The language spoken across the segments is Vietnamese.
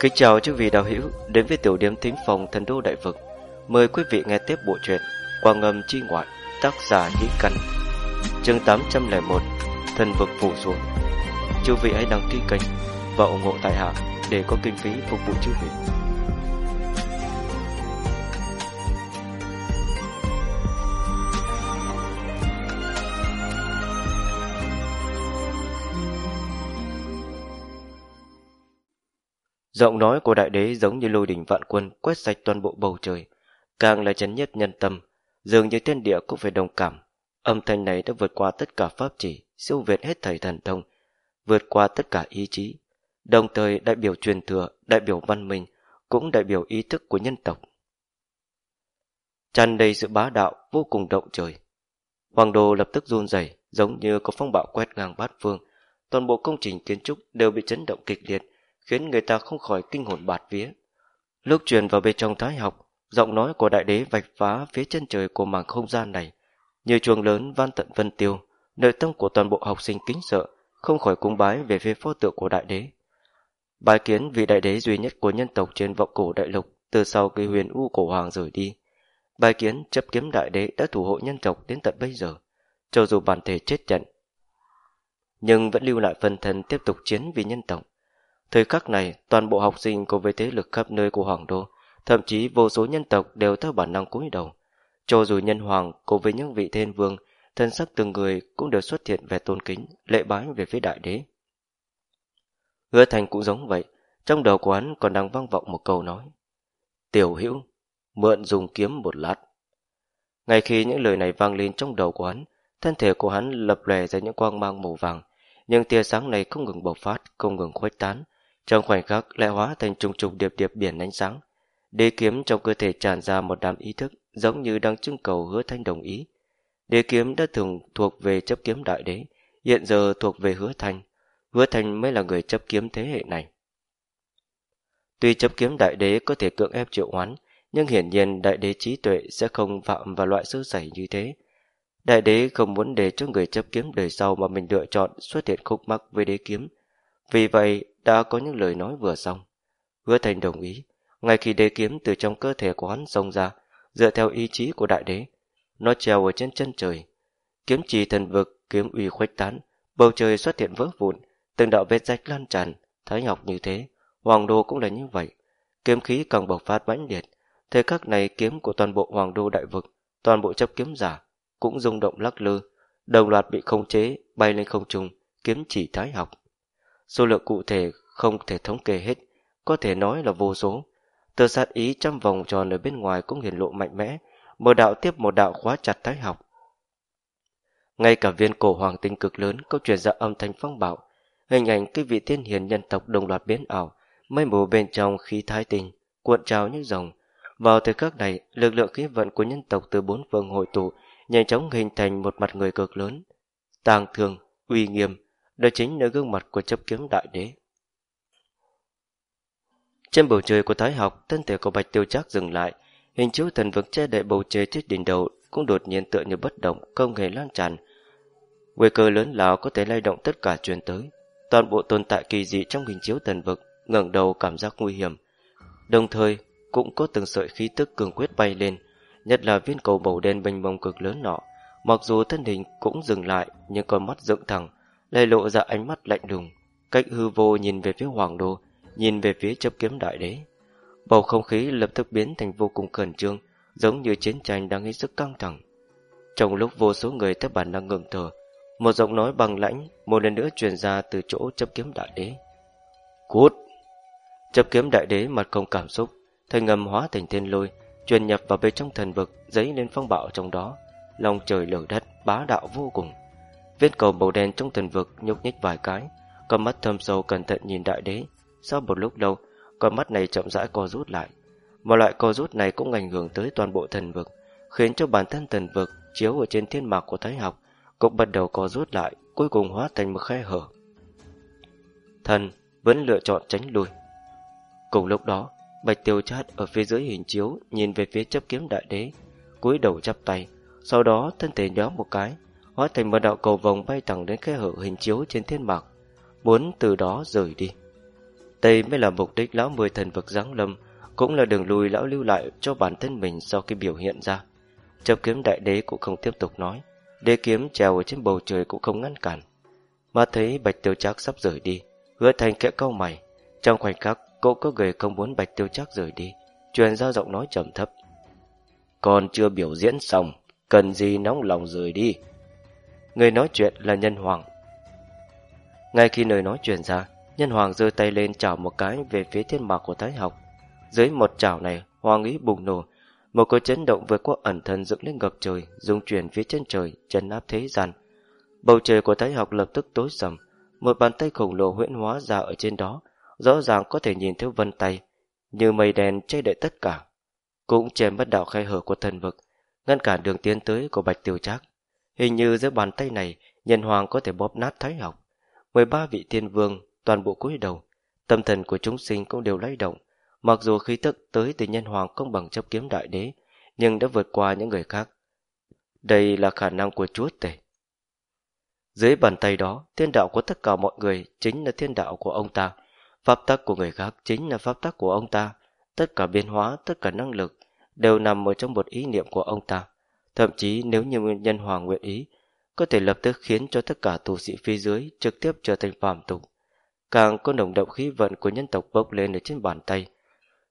Kính chào chư vị đạo hữu đến với tiểu điểm thính phòng thần đô đại vực. Mời quý vị nghe tiếp bộ truyện Quang ngầm chi ngoại, tác giả Nhĩ Căn. Chương 801: Thần vực phủ xuống. Chư vị hãy đăng ký kênh và ủng hộ tại hạ để có kinh phí phục vụ chư vị. Giọng nói của đại đế giống như lôi đỉnh vạn quân quét sạch toàn bộ bầu trời, càng là chấn nhất nhân tâm, dường như thiên địa cũng phải đồng cảm. Âm thanh này đã vượt qua tất cả pháp chỉ, siêu việt hết thầy thần thông, vượt qua tất cả ý chí, đồng thời đại biểu truyền thừa, đại biểu văn minh, cũng đại biểu ý thức của nhân tộc. Tràn đầy sự bá đạo vô cùng động trời. Hoàng đô lập tức run rẩy, giống như có phong bạo quét ngang bát phương, toàn bộ công trình kiến trúc đều bị chấn động kịch liệt, khiến người ta không khỏi kinh hồn bạt vía. Lúc truyền vào bên trong thái học, giọng nói của đại đế vạch phá phía chân trời của mảng không gian này, như chuông lớn van tận vân tiêu, nơi tâm của toàn bộ học sinh kính sợ, không khỏi cung bái về phía pho tượng của đại đế. Bài kiến vị đại đế duy nhất của nhân tộc trên vọng cổ đại lục từ sau khi huyền u cổ hoàng rời đi. Bài kiến chấp kiếm đại đế đã thủ hộ nhân tộc đến tận bây giờ, cho dù bản thể chết trận. Nhưng vẫn lưu lại phần thân tiếp tục chiến vì nhân tộc. Thời khắc này, toàn bộ học sinh cùng với thế lực khắp nơi của Hoàng Đô, thậm chí vô số nhân tộc đều theo bản năng cúi đầu. Cho dù nhân hoàng cùng với những vị thiên vương, thân sắc từng người cũng đều xuất hiện về tôn kính, lệ bái về phía đại đế. Hứa thành cũng giống vậy, trong đầu của hắn còn đang vang vọng một câu nói. Tiểu hữu, mượn dùng kiếm một lát. Ngay khi những lời này vang lên trong đầu của hắn, thân thể của hắn lập lè ra những quang mang màu vàng, nhưng tia sáng này không ngừng bộc phát, không ngừng khuếch tán, trong khoảnh khắc lại hóa thành trùng trùng điệp điệp biển ánh sáng. Đế kiếm trong cơ thể tràn ra một đám ý thức giống như đang trưng cầu hứa thanh đồng ý. Đế kiếm đã thường thuộc về chấp kiếm đại đế, hiện giờ thuộc về hứa thanh. Hứa thanh mới là người chấp kiếm thế hệ này. Tuy chấp kiếm đại đế có thể cưỡng ép triệu oán nhưng hiển nhiên đại đế trí tuệ sẽ không phạm vào loại sơ sẩy như thế. Đại đế không muốn để cho người chấp kiếm đời sau mà mình lựa chọn xuất hiện khúc mắc với đế kiếm. Vì vậy, đã có những lời nói vừa xong. Hứa thành đồng ý, ngay khi đế kiếm từ trong cơ thể của hắn xông ra, dựa theo ý chí của đại đế, nó treo ở trên chân trời. Kiếm trì thần vực, kiếm uy khuếch tán, bầu trời xuất hiện vỡ vụn, từng đạo vết rách lan tràn, thái học như thế, hoàng đô cũng là như vậy. Kiếm khí càng bộc phát mãnh liệt, thời khắc này kiếm của toàn bộ hoàng đô đại vực, toàn bộ chấp kiếm giả, cũng rung động lắc lư, đồng loạt bị khống chế, bay lên không trung, kiếm chỉ thái học. Số lượng cụ thể không thể thống kê hết, có thể nói là vô số. Tờ sát ý trăm vòng tròn ở bên ngoài cũng hiển lộ mạnh mẽ, một đạo tiếp một đạo khóa chặt thái học. Ngay cả viên cổ hoàng tinh cực lớn có truyền ra âm thanh phong bạo, hình ảnh cái vị tiên hiền nhân tộc đồng loạt biến ảo, mây mù bên trong khí thái tinh, cuộn trào như rồng. Vào thời khắc này, lực lượng khí vận của nhân tộc từ bốn phương hội tụ, nhanh chóng hình thành một mặt người cực lớn. Tàng thường, uy nghiêm, đó chính là gương mặt của chấp kiếm đại đế. Trên bầu trời của Thái học, thân thể của Bạch Tiêu Trác dừng lại, hình chiếu thần vực che đậy bầu trời trên đỉnh đầu cũng đột nhiên tựa như bất động, không hề lan tràn. Nguy cơ lớn lao có thể lay động tất cả truyền tới. Toàn bộ tồn tại kỳ dị trong hình chiếu thần vực ngẩng đầu cảm giác nguy hiểm. Đồng thời, cũng có từng sợi khí tức cường quyết bay lên, nhất là viên cầu màu đen mênh mông cực lớn nọ. Mặc dù thân hình cũng dừng lại, nhưng con mắt dựng thẳng, lại lộ ra ánh mắt lạnh lùng, cách hư vô nhìn về phía hoàng đô, nhìn về phía chấp kiếm đại đế. Bầu không khí lập tức biến thành vô cùng khẩn trương, giống như chiến tranh đang hết sức căng thẳng. Trong lúc vô số người theo bản năng ngừng thở, một giọng nói bằng lãnh một lần nữa truyền ra từ chỗ chấp kiếm đại đế. Cút! Chấp kiếm đại đế mặt không cảm xúc, thanh ngầm hóa thành thiên lôi, truyền nhập vào bên trong thần vực, giấy lên phong bạo trong đó, lòng trời lở đất, bá đạo vô cùng. Viên cầu màu đen trong thần vực nhúc nhích vài cái, con mắt thâm sâu cẩn thận nhìn đại đế. Sau một lúc lâu, con mắt này chậm rãi co rút lại. Một loại co rút này cũng ảnh hưởng tới toàn bộ thần vực, khiến cho bản thân thần vực chiếu ở trên thiên mạc của thái học cũng bắt đầu co rút lại, cuối cùng hóa thành một khe hở. Thần vẫn lựa chọn tránh lui. Cùng lúc đó, Bạch Tiêu Chát ở phía dưới hình chiếu nhìn về phía chấp kiếm đại đế, cúi đầu chắp tay, sau đó thân thể nhóm một cái, hóa thành một đạo cầu vòng bay thẳng đến khe hở hình chiếu trên thiên mạc, muốn từ đó rời đi. Đây mới là mục đích lão mười thần vực giáng lâm, cũng là đường lùi lão lưu lại cho bản thân mình sau khi biểu hiện ra. Chấp kiếm đại đế cũng không tiếp tục nói, đế kiếm trèo ở trên bầu trời cũng không ngăn cản. Mà thấy Bạch Tiêu Trác sắp rời đi, hứa thành kẽ câu mày, trong khoảnh khắc cô có người không muốn Bạch Tiêu Trác rời đi, truyền ra giọng nói trầm thấp. Còn chưa biểu diễn xong, cần gì nóng lòng rời đi. Người nói chuyện là Nhân Hoàng. Ngay khi lời nói chuyển ra, Nhân Hoàng giơ tay lên chảo một cái về phía thiên mạc của Thái học. Dưới một chảo này, hoàng ý bùng nổ, một cơn chấn động vượt qua ẩn thân dựng lên ngập trời, dung chuyển phía chân trời, chân áp thế gian. Bầu trời của Thái học lập tức tối sầm, một bàn tay khổng lồ huyễn hóa ra ở trên đó, rõ ràng có thể nhìn thấy vân tay, như mây đen che đậy tất cả. Cũng che mất đạo khai hở của thần vực, ngăn cản đường tiến tới của Bạch Tiểu Trác. Hình như dưới bàn tay này, nhân hoàng có thể bóp nát Thái học. 13 vị thiên vương toàn bộ cúi đầu, tâm thần của chúng sinh cũng đều lay động, mặc dù khí tức tới từ nhân hoàng không bằng chấp kiếm đại đế, nhưng đã vượt qua những người khác. Đây là khả năng của chúa tể. Dưới bàn tay đó, thiên đạo của tất cả mọi người chính là thiên đạo của ông ta. Pháp tắc của người khác chính là pháp tắc của ông ta. Tất cả biến hóa, tất cả năng lực đều nằm ở trong một ý niệm của ông ta. Thậm chí nếu như nhân hoàng nguyện ý, có thể lập tức khiến cho tất cả tù sĩ phía dưới trực tiếp trở thành phàm tục. Càng có nồng động khí vận của nhân tộc bốc lên ở trên bàn tay,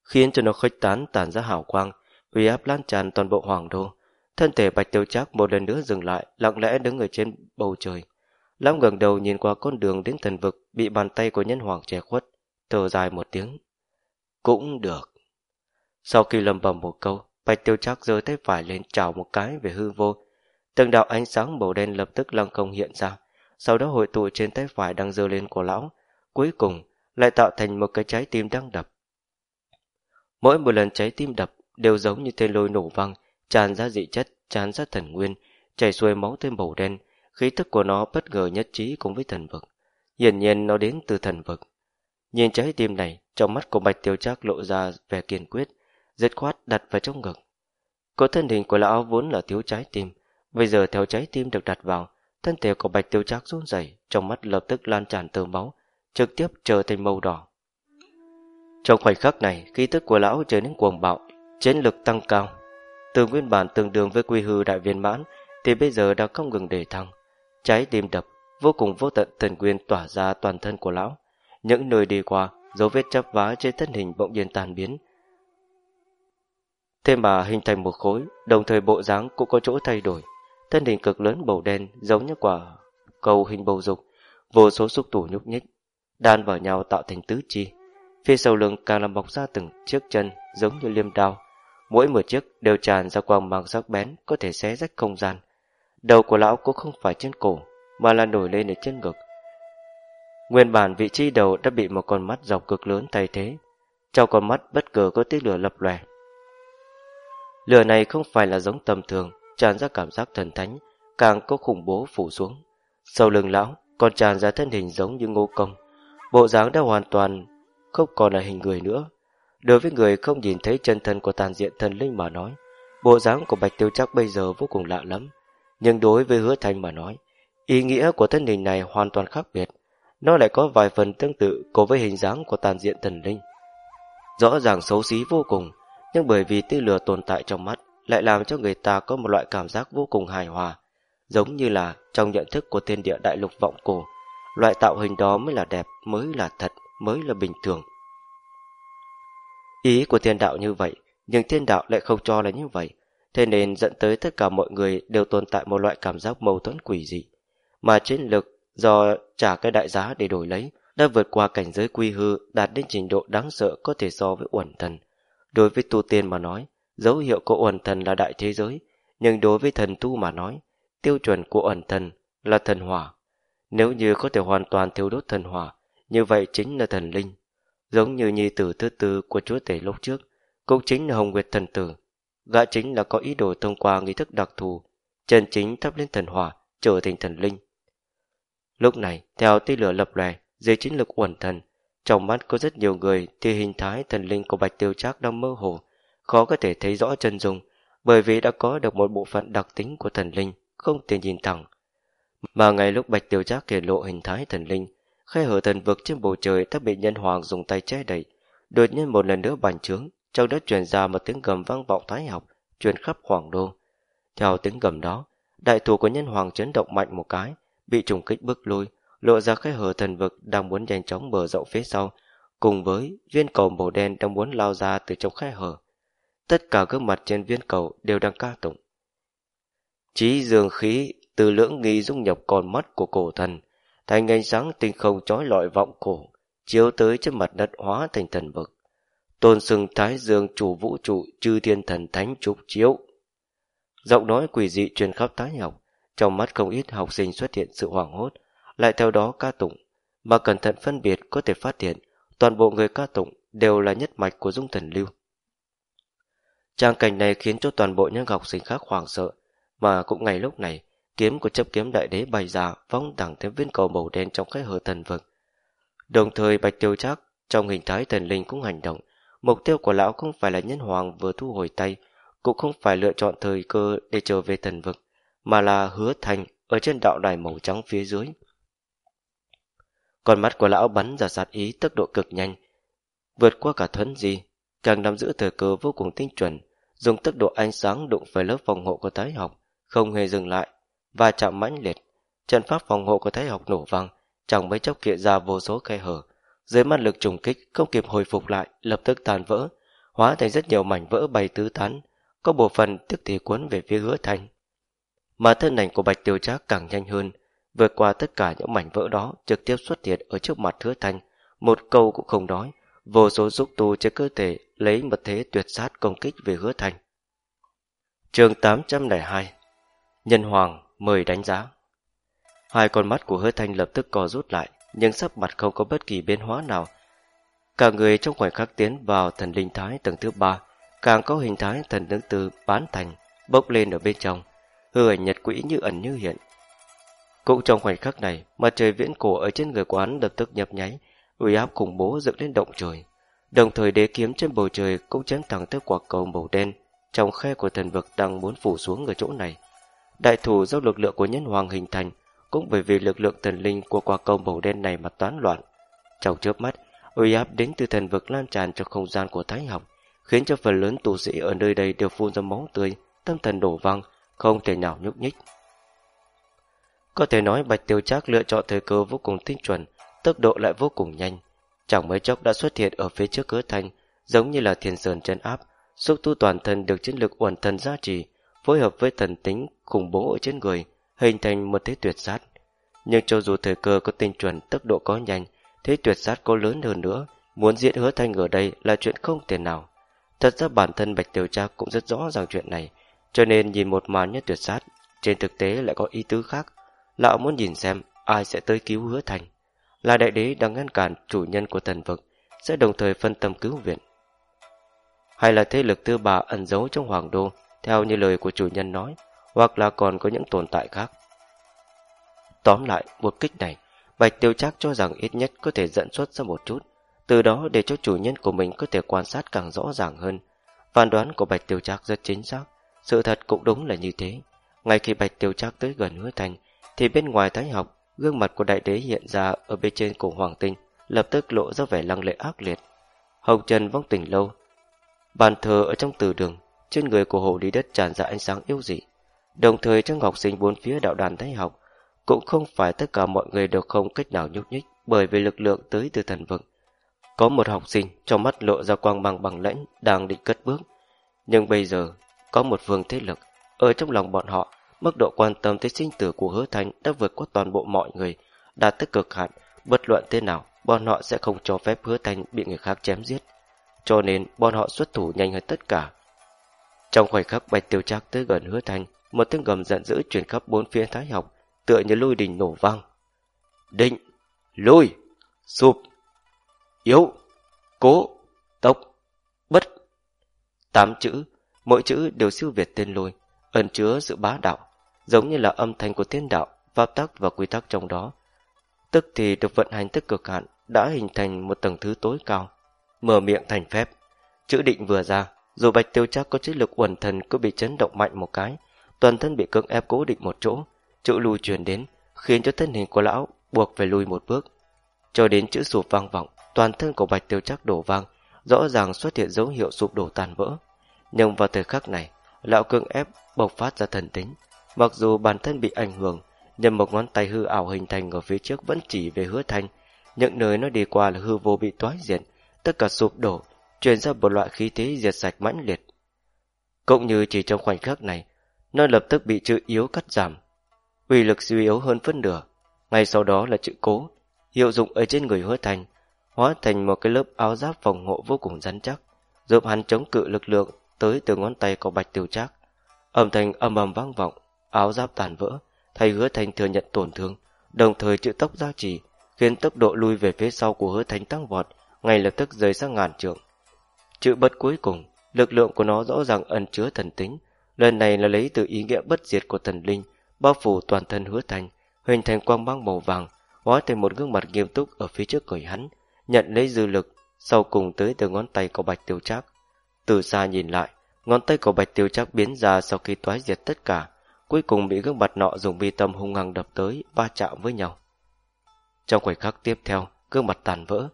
khiến cho nó khuếch tán tản ra hào quang, uy áp lan tràn toàn bộ hoàng đô. Thân thể Bạch Tiêu Trác một lần nữa dừng lại, lặng lẽ đứng ở trên bầu trời. Lão ngẩng đầu nhìn qua con đường đến thần vực bị bàn tay của nhân hoàng che khuất, thở dài một tiếng. Cũng được. Sau khi lầm bầm một câu, Bạch Tiêu Trác giơ tay phải lên chào một cái về hư vô. Từng đạo ánh sáng màu đen lập tức lăng không hiện ra, sau đó hội tụ trên tay phải đang giơ lên của lão, cuối cùng lại tạo thành một cái trái tim đang đập. Mỗi một lần trái tim đập đều giống như tên lôi nổ văng, tràn ra dị chất, tràn ra thần nguyên, chảy xuôi máu tên màu đen, khí tức của nó bất ngờ nhất trí cùng với thần vực. Hiển nhiên nó đến từ thần vực. Nhìn trái tim này, trong mắt của Bạch Tiêu Trác lộ ra vẻ kiên quyết, dứt khoát đặt vào trong ngực. Cổ thân hình của lão vốn là thiếu trái tim, bây giờ theo trái tim được đặt vào, thân thể của Bạch Tiêu Trác run rẩy, trong mắt lập tức lan tràn tơ máu, trực tiếp trở thành màu đỏ. Trong khoảnh khắc này, khí tức của lão trở nên cuồng bạo, chiến lực tăng cao. Từ nguyên bản tương đương với quy hư đại viên mãn, thì bây giờ đã không ngừng để thăng. Trái tim đập, vô cùng vô tận thần quyền tỏa ra toàn thân của lão. Những nơi đi qua, dấu vết chắp vá trên thân hình bỗng nhiên tan biến. Thêm mà hình thành một khối, đồng thời bộ dáng cũng có chỗ thay đổi. Thân hình cực lớn màu đen giống như quả cầu hình bầu dục, vô số xúc tủ nhúc nhích, đan vào nhau tạo thành tứ chi. Phía sau lưng càng làm bọc ra từng chiếc chân giống như liêm đao. Mỗi một chiếc đều tràn ra quang mang sắc bén có thể xé rách không gian. Đầu của lão cũng không phải trên cổ, mà là nổi lên ở trên ngực. Nguyên bản vị trí đầu đã bị một con mắt dọc cực lớn thay thế. Trong con mắt bất ngờ có tia lửa lập lòe. Lửa này không phải là giống tầm thường, tràn ra cảm giác thần thánh, càng có khủng bố phủ xuống. Sau lưng lão còn tràn ra thân hình giống như ngô công. Bộ dáng đã hoàn toàn không còn là hình người nữa. Đối với người không nhìn thấy chân thân của tàn diện thần linh mà nói, bộ dáng của Bạch Tiêu Trác bây giờ vô cùng lạ lắm. Nhưng đối với hứa thanh mà nói, ý nghĩa của thân hình này hoàn toàn khác biệt. Nó lại có vài phần tương tự cùng với hình dáng của tàn diện thần linh. Rõ ràng xấu xí vô cùng, nhưng bởi vì tia lửa tồn tại trong mắt, lại làm cho người ta có một loại cảm giác vô cùng hài hòa, giống như là trong nhận thức của thiên địa đại lục vọng cổ, loại tạo hình đó mới là đẹp, mới là thật, mới là bình thường. Ý của thiên đạo như vậy, nhưng thiên đạo lại không cho là như vậy, thế nên dẫn tới tất cả mọi người đều tồn tại một loại cảm giác mâu thuẫn quỷ dị. Mà chiến lực do trả cái đại giá để đổi lấy đã vượt qua cảnh giới quy hư đạt đến trình độ đáng sợ có thể so với uẩn thần. Đối với tu tiên mà nói, dấu hiệu của uẩn thần là đại thế giới, nhưng đối với thần tu mà nói, tiêu chuẩn của uẩn thần là thần hỏa. Nếu như có thể hoàn toàn thiếu đốt thần hỏa, như vậy chính là thần linh. Giống như nhi tử thứ tư của chúa tể lúc trước, cũng chính là Hồng Nguyệt thần tử. Gã chính là có ý đồ thông qua nghi thức đặc thù, chân chính thắp lên thần hỏa, trở thành thần linh. Lúc này, theo tia lửa lập lòe, dưới chính lực uẩn thần, trong mắt có rất nhiều người thì hình thái thần linh của Bạch Tiêu Trác đang mơ hồ, khó có thể thấy rõ chân dung, bởi vì đã có được một bộ phận đặc tính của thần linh, không thể nhìn thẳng. Mà ngay lúc Bạch Tiêu Trác hiển lộ hình thái thần linh, khe hở thần vực trên bầu trời đã bị nhân hoàng dùng tay che đậy. Đột nhiên một lần nữa bành trướng, trong đó truyền ra một tiếng gầm vang vọng thái học, truyền khắp hoàng đô. Theo tiếng gầm đó, đại thủ của nhân hoàng chấn động mạnh một cái, bị trùng kích bước lui, lộ ra khe hở thần vực đang muốn nhanh chóng mở rộng phía sau, cùng với viên cầu màu đen đang muốn lao ra từ trong khe hở. Tất cả gương mặt trên viên cầu đều đang ca tụng. Chí dương khí từ lưỡng nghi dung nhập con mắt của cổ thần, thành ánh sáng tinh không trói lọi vọng cổ, chiếu tới trên mặt đất hóa thành thần vực. Tôn sừng thái dương chủ vũ trụ chư thiên thần thánh trục chiếu. Giọng nói quỷ dị truyền khắp tái học, trong mắt không ít học sinh xuất hiện sự hoảng hốt, lại theo đó ca tụng, mà cẩn thận phân biệt có thể phát hiện toàn bộ người ca tụng đều là nhất mạch của dung thần lưu. Trang cảnh này khiến cho toàn bộ những học sinh khác hoảng sợ, mà cũng ngay lúc này, kiếm của chấp kiếm đại đế bay ra vong thẳng thêm viên cầu màu đen trong cái hở thần vực. Đồng thời Bạch Tiêu Trác trong hình thái thần linh cũng hành động, mục tiêu của lão không phải là nhân hoàng vừa thu hồi tay, cũng không phải lựa chọn thời cơ để trở về thần vực, mà là hứa thành ở trên đạo đài màu trắng phía dưới. Con mắt của lão bắn ra sát ý tốc độ cực nhanh, vượt qua cả thuấn di càng nắm giữ thời cơ vô cùng tinh chuẩn, dùng tốc độ ánh sáng đụng phải lớp phòng hộ của thái học, không hề dừng lại, và chạm mãnh liệt. Trận pháp phòng hộ của thái học nổ vang, chẳng mấy chốc kiện ra vô số khe hở. Dưới mắt lực trùng kích không kịp hồi phục lại, lập tức tàn vỡ, hóa thành rất nhiều mảnh vỡ bay tứ tán, có bộ phận tức thì cuốn về phía hứa thành. Mà thân ảnh của bạch tiêu trác càng nhanh hơn, vượt qua tất cả những mảnh vỡ đó trực tiếp xuất hiện ở trước mặt hứa thanh một câu cũng không nói, vô số xúc tu trên cơ thể lấy mật thế tuyệt sát công kích về hứa thanh chương 802 Nhân Hoàng mời đánh giá Hai con mắt của hứa thanh lập tức co rút lại, nhưng sắc mặt không có bất kỳ biến hóa nào. Cả người trong khoảnh khắc tiến vào thần linh thái tầng thứ ba, càng có hình thái thần tướng tư bán thành, bốc lên ở bên trong, hư ảnh nhật quỹ như ẩn như hiện. Cũng trong khoảnh khắc này, mặt trời viễn cổ ở trên người quán lập tức nhập nháy, uy áp khủng bố dựng lên động trời. Đồng thời đế kiếm trên bầu trời cũng chém thẳng tới quả cầu màu đen trong khe của thần vực đang muốn phủ xuống ở chỗ này. Đại thủ do lực lượng của nhân hoàng hình thành cũng bởi vì lực lượng thần linh của quả cầu màu đen này mà toán loạn. Trong chớp mắt, uy áp đến từ thần vực lan tràn cho không gian của thái học, khiến cho phần lớn tù sĩ ở nơi đây đều phun ra máu tươi, tâm thần đổ văng, không thể nào nhúc nhích. Có thể nói Bạch Tiêu Trác lựa chọn thời cơ vô cùng tinh chuẩn, tốc độ lại vô cùng nhanh. Chẳng mấy chốc đã xuất hiện ở phía trước cửa thành, giống như là thiên sơn chân áp, xúc tu toàn thân được chiến lực uẩn thần gia trì, phối hợp với thần tính khủng bố ở trên người, hình thành một thế tuyệt sát. Nhưng cho dù thời cơ có tinh chuẩn, tốc độ có nhanh, thế tuyệt sát có lớn hơn nữa, muốn diễn hứa thanh ở đây là chuyện không thể nào. Thật ra bản thân Bạch Tiểu Trác cũng rất rõ ràng chuyện này, cho nên nhìn một màn như tuyệt sát, trên thực tế lại có ý tứ khác. Lão muốn nhìn xem ai sẽ tới cứu hứa thành. Là đại đế đang ngăn cản chủ nhân của thần vực, sẽ đồng thời phân tâm cứu viện. Hay là thế lực tư bà ẩn giấu trong hoàng đô, theo như lời của chủ nhân nói, hoặc là còn có những tồn tại khác. Tóm lại, một kích này, Bạch Tiêu Trác cho rằng ít nhất có thể dẫn xuất ra một chút, từ đó để cho chủ nhân của mình có thể quan sát càng rõ ràng hơn. Phán đoán của Bạch Tiêu Trác rất chính xác, sự thật cũng đúng là như thế. Ngay khi Bạch Tiêu Trác tới gần hứa thành, thì bên ngoài thái học, gương mặt của đại đế hiện ra ở bên trên cổ hoàng tinh, lập tức lộ ra vẻ lăng lệ ác liệt. Hồng Trần vong tỉnh lâu, bàn thờ ở trong từ đường, trên người của hồ lý đất tràn ra ánh sáng yêu dị. Đồng thời trong học sinh bốn phía đạo đàn thái học, cũng không phải tất cả mọi người đều không cách nào nhúc nhích bởi vì lực lượng tới từ thần vực. Có một học sinh trong mắt lộ ra quang bằng bằng lãnh đang định cất bước. Nhưng bây giờ, có một vương thế lực. Ở trong lòng bọn họ, mức độ quan tâm tới sinh tử của hứa thành đã vượt qua toàn bộ mọi người, đạt tới cực hạn, bất luận thế nào, bọn họ sẽ không cho phép hứa thành bị người khác chém giết. Cho nên bọn họ xuất thủ nhanh hơn tất cả. Trong khoảnh khắc Bạch Tiêu Trác tới gần hứa thành, một tiếng gầm giận dữ truyền khắp bốn phía thái học, tựa như lôi đình nổ vang. Định, lôi, sụp, yếu, cố, tốc, bất. Tám chữ, mỗi chữ đều siêu việt tên lôi, ẩn chứa sự bá đạo, giống như là âm thanh của thiên đạo, pháp tắc và quy tắc trong đó. Tức thì được vận hành tức cực hạn đã hình thành một tầng thứ tối cao, mở miệng thành phép. Chữ định vừa ra, dù bạch tiêu chắc có chiến lực uẩn thần cứ bị chấn động mạnh một cái, toàn thân bị cưỡng ép cố định một chỗ, chữ lùi truyền đến, khiến cho thân hình của lão buộc phải lùi một bước. cho đến chữ sụp vang vọng, toàn thân của Bạch Tiêu Trác đổ vang, rõ ràng xuất hiện dấu hiệu sụp đổ tàn vỡ. Nhưng vào thời khắc này, lão cưỡng ép bộc phát ra thần tính, mặc dù bản thân bị ảnh hưởng, nhưng một ngón tay hư ảo hình thành ở phía trước vẫn chỉ về hứa thanh, những nơi nó đi qua là hư vô bị toái diệt, tất cả sụp đổ, truyền ra một loại khí thế diệt sạch mãnh liệt. Cũng như chỉ trong khoảnh khắc này, nó lập tức bị chữ yếu cắt giảm, uy lực suy yếu hơn phân nửa. Ngay sau đó là chữ cố, hiệu dụng ở trên người hứa thành, hóa thành một cái lớp áo giáp phòng hộ vô cùng rắn chắc, giúp hắn chống cự lực lượng tới từ ngón tay của bạch tiểu trác. Âm thanh âm ầm vang vọng, áo giáp tàn vỡ, thay hứa thành thừa nhận tổn thương, đồng thời chữ tốc gia trì, khiến tốc độ lui về phía sau của hứa thành tăng vọt, ngay lập tức rời sang ngàn trượng. Chữ bất cuối cùng, lực lượng của nó rõ ràng ẩn chứa thần tính, lần này là lấy từ ý nghĩa bất diệt của thần linh, bao phủ toàn thân hứa thành, hình thành quang băng màu vàng, hóa thành một gương mặt nghiêm túc ở phía trước người hắn, nhận lấy dư lực, sau cùng tới từ ngón tay của bạch tiêu trác. Từ xa nhìn lại, ngón tay của bạch tiêu trác biến ra sau khi toái diệt tất cả, cuối cùng bị gương mặt nọ dùng bi tâm hung hăng đập tới, va chạm với nhau. Trong khoảnh khắc tiếp theo, gương mặt tàn vỡ,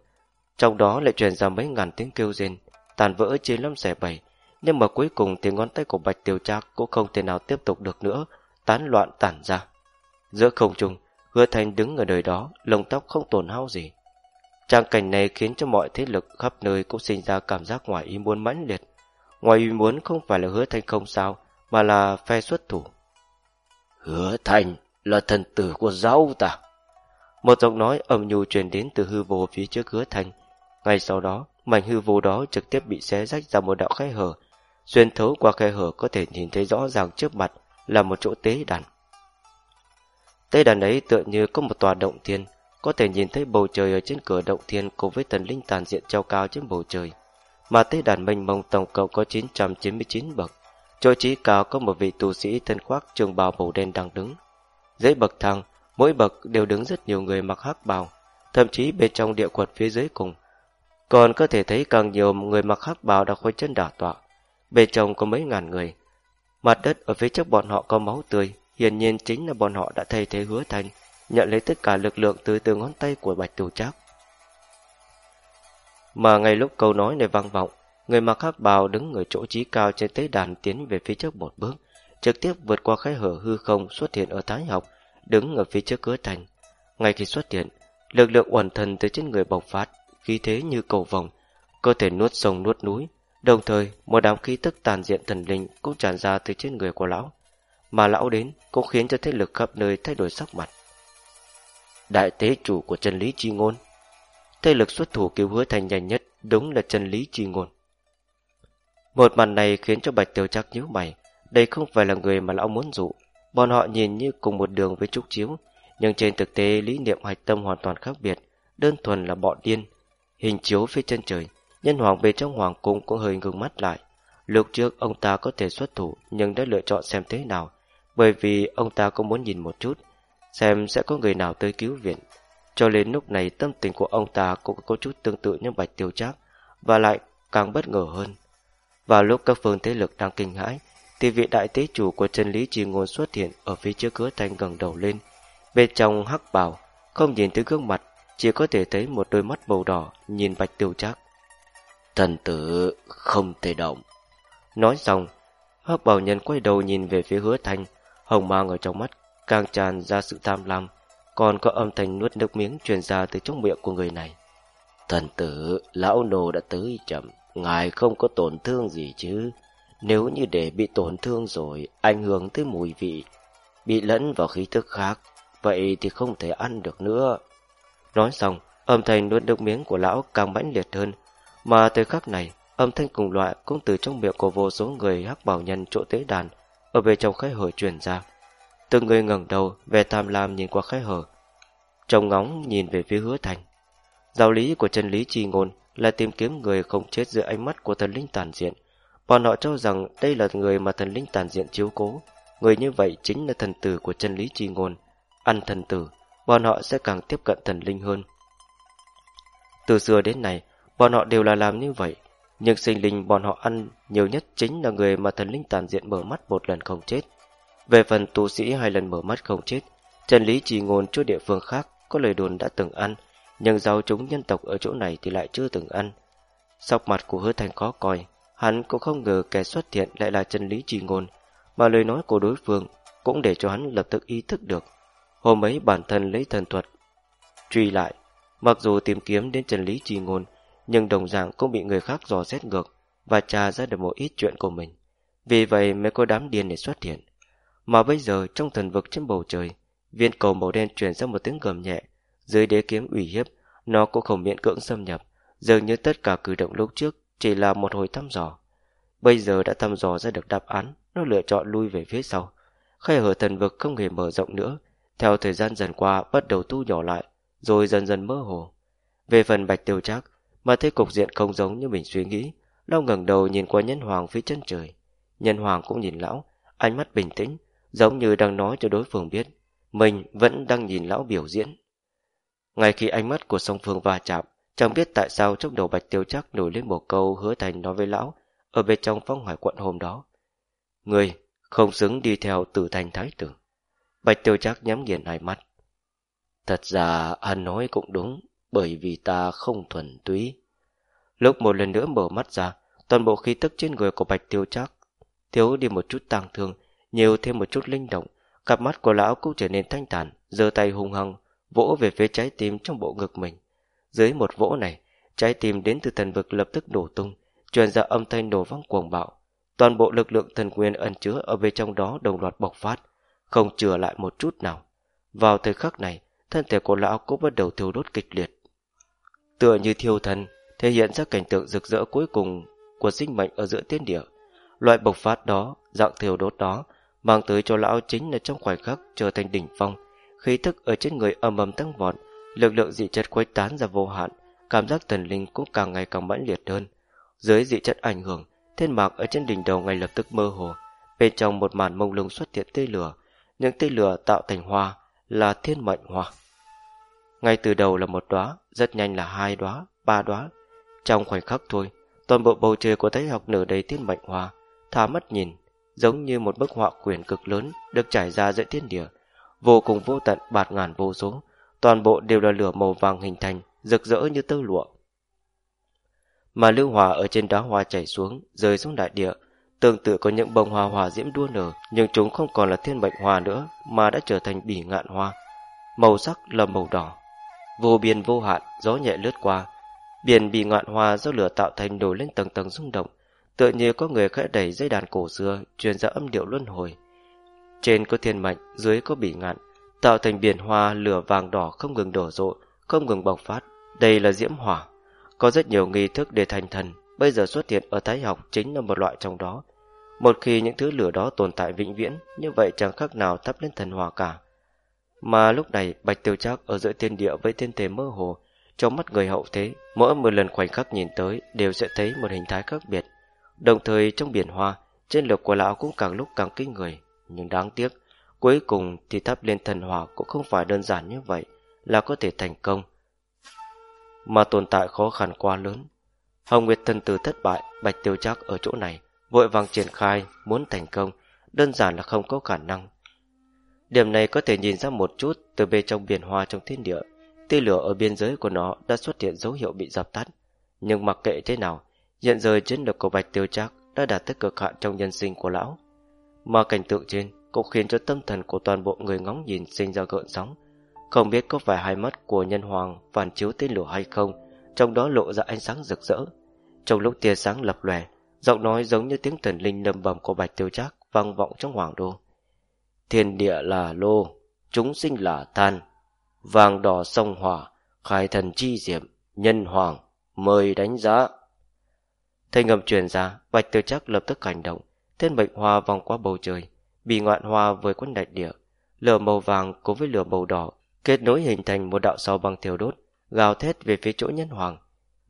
trong đó lại truyền ra mấy ngàn tiếng kêu rên, tàn vỡ chia năm xẻ bảy, nhưng mà cuối cùng thì ngón tay của Bạch Tiêu Trác cũng không thể nào tiếp tục được nữa, tán loạn tản ra. Giữa không trung, Hứa Thành đứng ở nơi đó, lông tóc không tổn hao gì. Trang cảnh này khiến cho mọi thế lực khắp nơi cũng sinh ra cảm giác ngoài ý muốn mãnh liệt. Ngoài ý muốn không phải là Hứa Thành không sao, mà là phe xuất thủ. Hứa Thành là thần tử của giáo ta. Một giọng nói ầm nhu truyền đến từ hư vô phía trước Hứa Thành. Ngay sau đó, mảnh hư vô đó trực tiếp bị xé rách ra một đạo khe hở. Xuyên thấu qua khe hở có thể nhìn thấy rõ ràng trước mặt là một chỗ tế đàn. Tế đàn ấy tựa như có một tòa động thiên, có thể nhìn thấy bầu trời ở trên cửa động thiên cùng với thần linh tàn diện treo cao trên bầu trời. Mà tế đàn mênh mông tổng cộng có 999 bậc. Chỗ trí cao có một vị tu sĩ thân khoác trường bào màu đen đang đứng. Dưới bậc thang, mỗi bậc đều đứng rất nhiều người mặc hắc bào, thậm chí bên trong địa quật phía dưới cùng. Còn có thể thấy càng nhiều người mặc hắc bào đã khuấy chân đảo tọa. Bên trong có mấy ngàn người, Mặt đất ở phía trước bọn họ có máu tươi, hiển nhiên chính là bọn họ đã thay thế hứa thành, nhận lấy tất cả lực lượng từ từ ngón tay của bạch tiểu trác. Mà ngay lúc câu nói này vang vọng, người mặc hắc bào đứng ở chỗ trí cao trên tế đàn tiến về phía trước một bước, trực tiếp vượt qua khe hở hư không xuất hiện ở thái học, đứng ở phía trước cửa thành. Ngay khi xuất hiện, lực lượng uẩn thần từ trên người bộc phát, khí thế như cầu vòng, cơ thể nuốt sông nuốt núi, Đồng thời, một đám khí tức tàn diện thần linh cũng tràn ra từ trên người của lão. Mà lão đến cũng khiến cho thế lực khắp nơi thay đổi sắc mặt. Đại tế chủ của chân lý chi ngôn Thế lực xuất thủ cứu hứa thành nhanh nhất đúng là chân lý chi ngôn. Một màn này khiến cho Bạch Tiểu Trác nhíu mày. Đây không phải là người mà lão muốn dụ. Bọn họ nhìn như cùng một đường với Trúc Chiếu, nhưng trên thực tế lý niệm hạch tâm hoàn toàn khác biệt, đơn thuần là bọn điên. Hình chiếu phía chân trời, Nhân hoàng về trong hoàng cung cũng hơi ngừng mắt lại. Lúc trước ông ta có thể xuất thủ nhưng đã lựa chọn xem thế nào, bởi vì ông ta cũng muốn nhìn một chút, xem sẽ có người nào tới cứu viện. Cho đến lúc này tâm tình của ông ta cũng có chút tương tự như bạch tiêu trác, và lại càng bất ngờ hơn. Vào lúc các phương thế lực đang kinh hãi, thì vị đại tế chủ của chân lý trì ngôn xuất hiện ở phía trước cửa thành gần đầu lên. Bên trong hắc bào, không nhìn thấy gương mặt, chỉ có thể thấy một đôi mắt màu đỏ nhìn bạch tiêu trác. Thần tử không thể động. Nói xong, hắc bảo nhân quay đầu nhìn về phía hứa thanh, hồng mang ở trong mắt, càng tràn ra sự tham lam, còn có âm thanh nuốt nước miếng truyền ra từ trong miệng của người này. Thần tử, lão nô đã tới chậm, ngài không có tổn thương gì chứ. Nếu như để bị tổn thương rồi, ảnh hưởng tới mùi vị, bị lẫn vào khí thức khác, vậy thì không thể ăn được nữa. Nói xong, âm thanh nuốt nước miếng của lão càng mãnh liệt hơn, mà thời khắc này, âm thanh cùng loại cũng từ trong miệng của vô số người hắc bảo nhân chỗ tế đàn, ở bên trong khe hở truyền ra. Từng người ngẩng đầu, về tham lam nhìn qua khe hở, trông ngóng nhìn về phía hứa thành. Giáo lý của chân lý chi ngôn là tìm kiếm người không chết giữa ánh mắt của thần linh tàn diện. Bọn họ cho rằng đây là người mà thần linh tàn diện chiếu cố. Người như vậy chính là thần tử của chân lý tri ngôn. Ăn thần tử, bọn họ sẽ càng tiếp cận thần linh hơn. Từ xưa đến nay, Bọn họ đều là làm như vậy, nhưng sinh linh bọn họ ăn nhiều nhất chính là người mà thần linh tàn diện mở mắt một lần không chết. Về phần tu sĩ hai lần mở mắt không chết, chân lý trì ngôn chỗ địa phương khác có lời đồn đã từng ăn, nhưng giáo chúng nhân tộc ở chỗ này thì lại chưa từng ăn. Sọc mặt của hứa thành khó coi, hắn cũng không ngờ kẻ xuất hiện lại là chân lý trì ngôn, mà lời nói của đối phương cũng để cho hắn lập tức ý thức được. Hôm ấy bản thân lấy thần thuật truy lại, mặc dù tìm kiếm đến chân lý trì ngôn, nhưng đồng dạng cũng bị người khác dò xét ngược và tra ra được một ít chuyện của mình. Vì vậy mới có đám điên để xuất hiện. Mà bây giờ trong thần vực trên bầu trời, viên cầu màu đen truyền ra một tiếng gầm nhẹ, dưới đế kiếm ủy hiếp, nó cũng không miễn cưỡng xâm nhập, dường như tất cả cử động lúc trước chỉ là một hồi thăm dò. Bây giờ đã thăm dò ra được đáp án, nó lựa chọn lui về phía sau. Khe hở thần vực không hề mở rộng nữa, theo thời gian dần qua bắt đầu tu nhỏ lại, rồi dần dần mơ hồ. Về phần bạch tiêu trác, mà thấy cục diện không giống như mình suy nghĩ, lão ngẩng đầu nhìn qua nhân hoàng phía chân trời. Nhân hoàng cũng nhìn lão, ánh mắt bình tĩnh, giống như đang nói cho đối phương biết, mình vẫn đang nhìn lão biểu diễn. Ngay khi ánh mắt của song phương va chạm, chẳng biết tại sao trong đầu bạch tiêu chắc nổi lên một câu hứa thành nói với lão ở bên trong phong hải quận hôm đó. Người không xứng đi theo tử thành thái tử. Bạch tiêu chắc nhắm nghiền hai mắt. Thật ra hắn nói cũng đúng, bởi vì ta không thuần túy. Lúc một lần nữa mở mắt ra, toàn bộ khí tức trên người của bạch tiêu chắc thiếu đi một chút tang thương, nhiều thêm một chút linh động. Cặp mắt của lão cũng trở nên thanh thản, giơ tay hung hăng, vỗ về phía trái tim trong bộ ngực mình. Dưới một vỗ này, trái tim đến từ thần vực lập tức đổ tung, truyền ra âm thanh nổ vang cuồng bạo. Toàn bộ lực lượng thần nguyên ẩn chứa ở bên trong đó đồng loạt bộc phát, không chừa lại một chút nào. Vào thời khắc này, thân thể của lão cũng bắt đầu thiêu đốt kịch liệt. Tựa như thiêu thần, thể hiện ra cảnh tượng rực rỡ cuối cùng của sinh mệnh ở giữa thiên địa. Loại bộc phát đó, dạng thiêu đốt đó, mang tới cho lão chính là trong khoảnh khắc trở thành đỉnh phong, khí thức ở trên người ầm ầm tăng vọt, lực lượng dị chất quấy tán ra vô hạn, cảm giác thần linh cũng càng ngày càng mãnh liệt hơn. Dưới dị chất ảnh hưởng, thiên mạc ở trên đỉnh đầu ngay lập tức mơ hồ, bên trong một màn mông lung xuất hiện tê lửa, những tê lửa tạo thành hoa là thiên mệnh hoa. Ngay từ đầu là một đóa, rất nhanh là hai đóa, ba đóa. Trong khoảnh khắc thôi, toàn bộ bầu trời của thái học nở đầy thiên mệnh hoa, thả mắt nhìn, giống như một bức họa quyển cực lớn được trải ra giữa thiên địa, vô cùng vô tận bạt ngàn vô số, toàn bộ đều là lửa màu vàng hình thành, rực rỡ như tơ lụa. Mà lưu hòa ở trên đá hoa chảy xuống, rơi xuống đại địa, tương tự có những bông hoa hòa diễm đua nở, nhưng chúng không còn là thiên mệnh hoa nữa, mà đã trở thành bỉ ngạn hoa. Màu sắc là màu đỏ. Vô biên vô hạn, gió nhẹ lướt qua. Biển bỉ ngạn hoa do lửa tạo thành nổi lên tầng tầng rung động, tựa như có người khẽ đẩy dây đàn cổ xưa, truyền ra âm điệu luân hồi. Trên có thiên mệnh, dưới có bỉ ngạn, tạo thành biển hoa lửa vàng đỏ không ngừng đổ rộ, không ngừng bộc phát. Đây là diễm hỏa. Có rất nhiều nghi thức để thành thần, bây giờ xuất hiện ở thái học chính là một loại trong đó. Một khi những thứ lửa đó tồn tại vĩnh viễn, như vậy chẳng khác nào thắp lên thần hỏa cả. Mà lúc này, Bạch Tiêu Trác ở giữa thiên địa với thiên thể mơ hồ, trong mắt người hậu thế, mỗi một lần khoảnh khắc nhìn tới đều sẽ thấy một hình thái khác biệt. Đồng thời trong biển hoa, trên lực của lão cũng càng lúc càng kinh người. Nhưng đáng tiếc, cuối cùng thì thắp lên thần hỏa cũng không phải đơn giản như vậy là có thể thành công. Mà tồn tại khó khăn quá lớn. Hồng Nguyệt thần tử thất bại, Bạch Tiêu Trác ở chỗ này, vội vàng triển khai, muốn thành công, đơn giản là không có khả năng. Điểm này có thể nhìn ra một chút từ bên trong biển hoa trong thiên địa. Tia lửa ở biên giới của nó đã xuất hiện dấu hiệu bị dập tắt. Nhưng mặc kệ thế nào, hiện giờ chiến lược của Bạch Tiêu Trác đã đạt tới cực hạn trong nhân sinh của lão. Mà cảnh tượng trên cũng khiến cho tâm thần của toàn bộ người ngóng nhìn sinh ra gợn sóng. Không biết có phải hai mắt của nhân hoàng phản chiếu tên lửa hay không, trong đó lộ ra ánh sáng rực rỡ. Trong lúc tia sáng lập lòe, giọng nói giống như tiếng thần linh nầm bầm của Bạch Tiêu Trác vang vọng trong hoàng đô. Thiên địa là lô, chúng sinh là than, vàng đỏ sông hỏa, khai thần chi diệm, nhân hoàng, mời đánh giá. Thanh ngầm truyền ra, Bạch Tiêu Trác lập tức hành động, thiên mệnh hoa vòng qua bầu trời, bị ngoạn hoa với quân đại địa, lửa màu vàng cùng với lửa màu đỏ kết nối hình thành một đạo sao băng thiêu đốt, gào thét về phía chỗ nhân hoàng.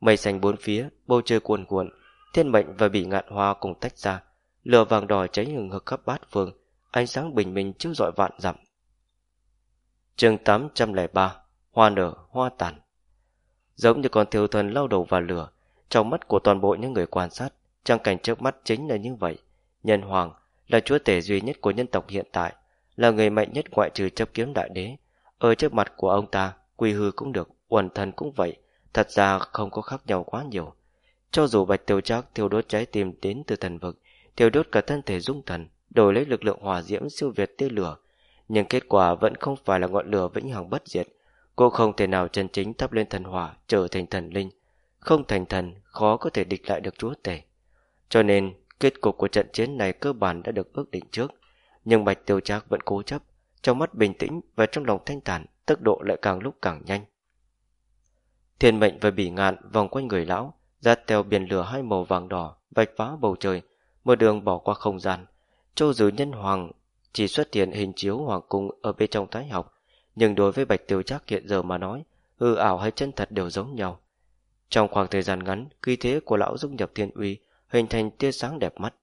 Mây xanh bốn phía, bầu trời cuồn cuộn, thiên mệnh và bị ngạn hoa cùng tách ra, lửa vàng đỏ cháy hừng hực khắp bát phương, ánh sáng bình minh chiếu rọi vạn dặm. Chương 803 Hoa nở, hoa tàn Giống như con thiêu thần lao đầu vào lửa, trong mắt của toàn bộ những người quan sát, trang cảnh trước mắt chính là như vậy. Nhân hoàng là chúa tể duy nhất của nhân tộc hiện tại, là người mạnh nhất ngoại trừ chấp kiếm đại đế. Ở trước mặt của ông ta, quy hư cũng được, uẩn thần cũng vậy, thật ra không có khác nhau quá nhiều. Cho dù bạch tiêu trác thiêu đốt trái tim đến từ thần vực, thiêu đốt cả thân thể dung thần, đổi lấy lực lượng hỏa diễm siêu việt tia lửa, nhưng kết quả vẫn không phải là ngọn lửa vĩnh hằng bất diệt. Cô không thể nào chân chính thắp lên thần hỏa trở thành thần linh. Không thành thần, khó có thể địch lại được chúa tể. Cho nên, kết cục của trận chiến này cơ bản đã được ước định trước. Nhưng Bạch Tiêu Trác vẫn cố chấp, trong mắt bình tĩnh và trong lòng thanh thản, tốc độ lại càng lúc càng nhanh. Thiên mệnh và bỉ ngạn vòng quanh người lão, dắt theo biển lửa hai màu vàng đỏ, vạch phá bầu trời, một đường bỏ qua không gian. Châu Dư Nhân Hoàng chỉ xuất hiện hình chiếu hoàng cung ở bên trong thái học, nhưng đối với Bạch Tiêu Trác hiện giờ mà nói, hư ảo hay chân thật đều giống nhau. Trong khoảng thời gian ngắn, khí thế của lão dung nhập thiên uy hình thành tia sáng đẹp mắt,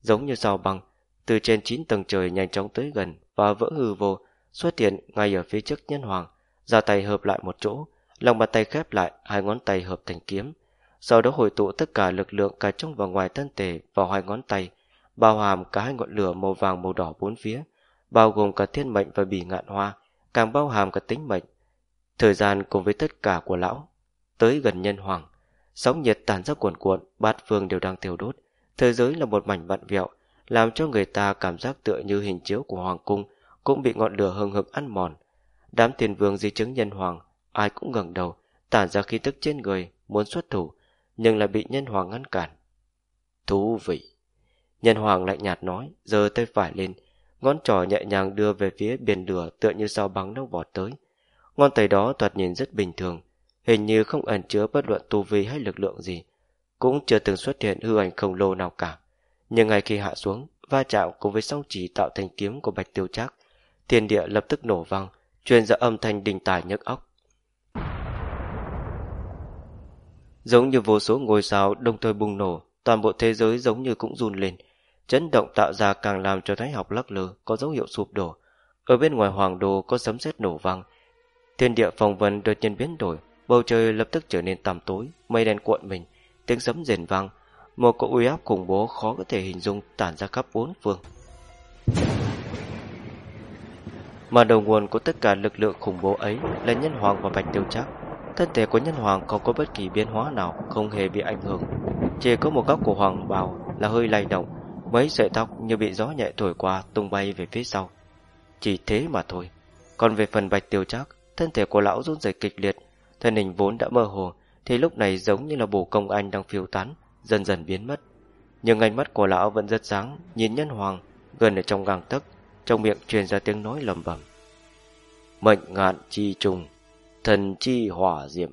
giống như sao băng, từ trên chín tầng trời nhanh chóng tới gần và vỡ hư vô, xuất hiện ngay ở phía trước nhân hoàng, ra tay hợp lại một chỗ, lòng bàn tay khép lại, hai ngón tay hợp thành kiếm. Sau đó hội tụ tất cả lực lượng cả trong và ngoài thân thể vào hai ngón tay, bao hàm cả hai ngọn lửa màu vàng màu đỏ bốn phía, bao gồm cả thiên mệnh và bỉ ngạn hoa, càng bao hàm cả tính mệnh. Thời gian cùng với tất cả của lão, tới gần nhân hoàng, sóng nhiệt tản ra cuồn cuộn, bát phương đều đang thiêu đốt. Thế giới là một mảnh vặn vẹo, làm cho người ta cảm giác tựa như hình chiếu của hoàng cung cũng bị ngọn lửa hừng hực ăn mòn. Đám tiền vương di chứng nhân hoàng, ai cũng ngẩng đầu, tản ra khí tức trên người, muốn xuất thủ, nhưng lại bị nhân hoàng ngăn cản. Thú vị! Nhân hoàng lạnh nhạt nói, giơ tay phải lên, ngón trỏ nhẹ nhàng đưa về phía biển lửa tựa như sao bắn đang vọt tới. Ngón tay đó thoạt nhìn rất bình thường, hình như không ẩn chứa bất luận tu vi hay lực lượng gì, cũng chưa từng xuất hiện hư ảnh khổng lồ nào cả. Nhưng ngay khi hạ xuống, va chạm cùng với song chỉ tạo thành kiếm của Bạch Tiêu Trác, thiên địa lập tức nổ vang, truyền ra âm thanh đình tài nhức óc. Giống như vô số ngôi sao đồng thời bùng nổ, toàn bộ thế giới giống như cũng run lên, Chấn động tạo ra càng làm cho thái học lắc lư có dấu hiệu sụp đổ. Ở bên ngoài hoàng đồ có sấm sét nổ vang. Thiên địa phong vân đột nhiên biến đổi, bầu trời lập tức trở nên tăm tối, mây đen cuộn mình, tiếng sấm rền vang, một cỗ uy áp khủng bố khó có thể hình dung tản ra khắp bốn phương. Mà đầu nguồn của tất cả lực lượng khủng bố ấy là nhân hoàng và bạch tiêu trác. Thân thể của nhân hoàng không có bất kỳ biến hóa nào, không hề bị ảnh hưởng. Chỉ có một góc của hoàng bào là hơi lay động, Mấy sợi tóc như bị gió nhẹ thổi qua tung bay về phía sau. Chỉ thế mà thôi. Còn về phần bạch tiêu trác, thân thể của lão run rẩy kịch liệt, thân hình vốn đã mơ hồ, thì lúc này giống như là bổ công anh đang phiêu tán, dần dần biến mất. Nhưng ánh mắt của lão vẫn rất sáng, nhìn nhân hoàng, gần ở trong gang tấc, trong miệng truyền ra tiếng nói lầm bầm. Mệnh ngạn chi trùng, thần chi hỏa diệm.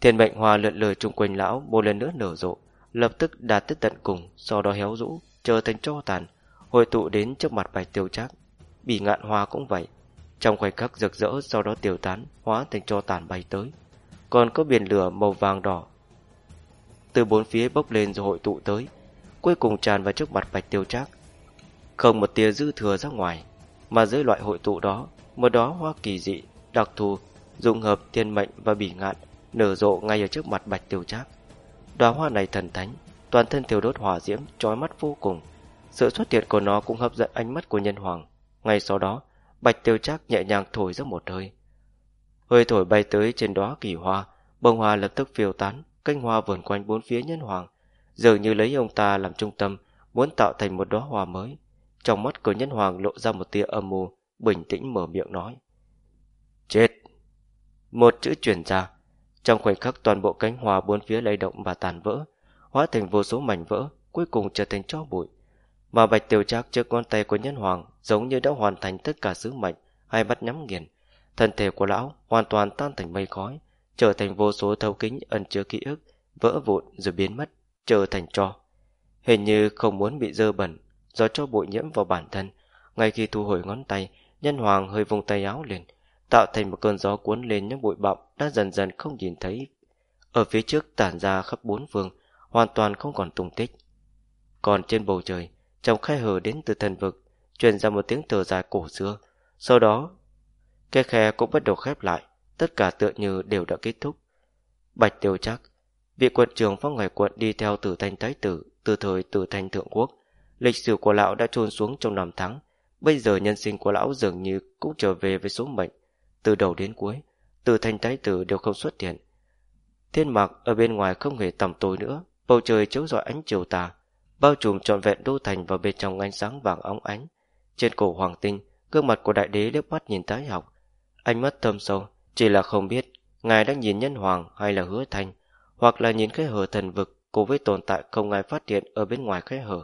Thiên mệnh hoa lượn lờ chung quanh lão một lần nữa nở rộ, lập tức đạt tới tận cùng, sau đó héo rũ, trở thành tro tàn, hội tụ đến trước mặt bạch tiêu trác. Bỉ ngạn hoa cũng vậy, trong khoảnh khắc rực rỡ sau đó tiêu tán, hóa thành cho tàn bay tới. Còn có biển lửa màu vàng đỏ từ bốn phía bốc lên rồi hội tụ tới, cuối cùng tràn vào trước mặt bạch tiêu trác. Không một tia dư thừa ra ngoài, mà dưới loại hội tụ đó, một đó hoa kỳ dị, đặc thù, dụng hợp thiên mệnh và bỉ ngạn nở rộ ngay ở trước mặt bạch tiêu trác. Đóa hoa này thần thánh, toàn thân thiêu đốt hỏa diễm, chói mắt vô cùng. Sự xuất hiện của nó cũng hấp dẫn ánh mắt của nhân hoàng. Ngay sau đó, Bạch Tiêu Trác nhẹ nhàng thổi ra một hơi. Hơi thổi bay tới trên đó kỳ hoa, bông hoa lập tức phiêu tán, cánh hoa vườn quanh bốn phía nhân hoàng, dường như lấy ông ta làm trung tâm, muốn tạo thành một đóa hoa mới. Trong mắt của nhân hoàng lộ ra một tia âm mưu, bình tĩnh mở miệng nói: "Chết." Một chữ truyền ra, trong khoảnh khắc toàn bộ cánh hoa bốn phía lay động và tàn vỡ, hóa thành vô số mảnh vỡ, cuối cùng trở thành cho bụi. Mà bạch tiểu trác trước ngón tay của nhân hoàng giống như đã hoàn thành tất cả sứ mệnh, hai mắt nhắm nghiền. Thân thể của lão hoàn toàn tan thành mây khói, trở thành vô số thấu kính ẩn chứa ký ức, vỡ vụn rồi biến mất, trở thành tro. Hình như không muốn bị dơ bẩn, do cho bụi nhiễm vào bản thân. Ngay khi thu hồi ngón tay, nhân hoàng hơi vùng tay áo lên, tạo thành một cơn gió cuốn lên những bụi bặm đã dần dần không nhìn thấy. Ở phía trước tản ra khắp bốn phương, hoàn toàn không còn tung tích. Còn trên bầu trời, trong khe hở đến từ thần vực, truyền ra một tiếng thở dài cổ xưa. Sau đó, cái khe cũng bắt đầu khép lại, tất cả tựa như đều đã kết thúc. Bạch tiêu chắc, vị quận trưởng phong ngày quận đi theo tử thanh thái tử từ thời tử thanh thượng quốc. Lịch sử của lão đã trôn xuống trong năm tháng, bây giờ nhân sinh của lão dường như cũng trở về với số mệnh từ đầu đến cuối, từ thanh thái tử đều không xuất hiện. Thiên mạc ở bên ngoài không hề tầm tối nữa, bầu trời chiếu rọi ánh chiều tà, bao trùm trọn vẹn đô thành vào bên trong ánh sáng vàng óng ánh. Trên cổ hoàng tinh, gương mặt của đại đế liếc mắt nhìn thái học. Ánh mắt thâm sâu, chỉ là không biết ngài đang nhìn nhân hoàng hay là hứa thanh, hoặc là nhìn cái hở thần vực cùng với tồn tại không ai phát hiện ở bên ngoài cái hở.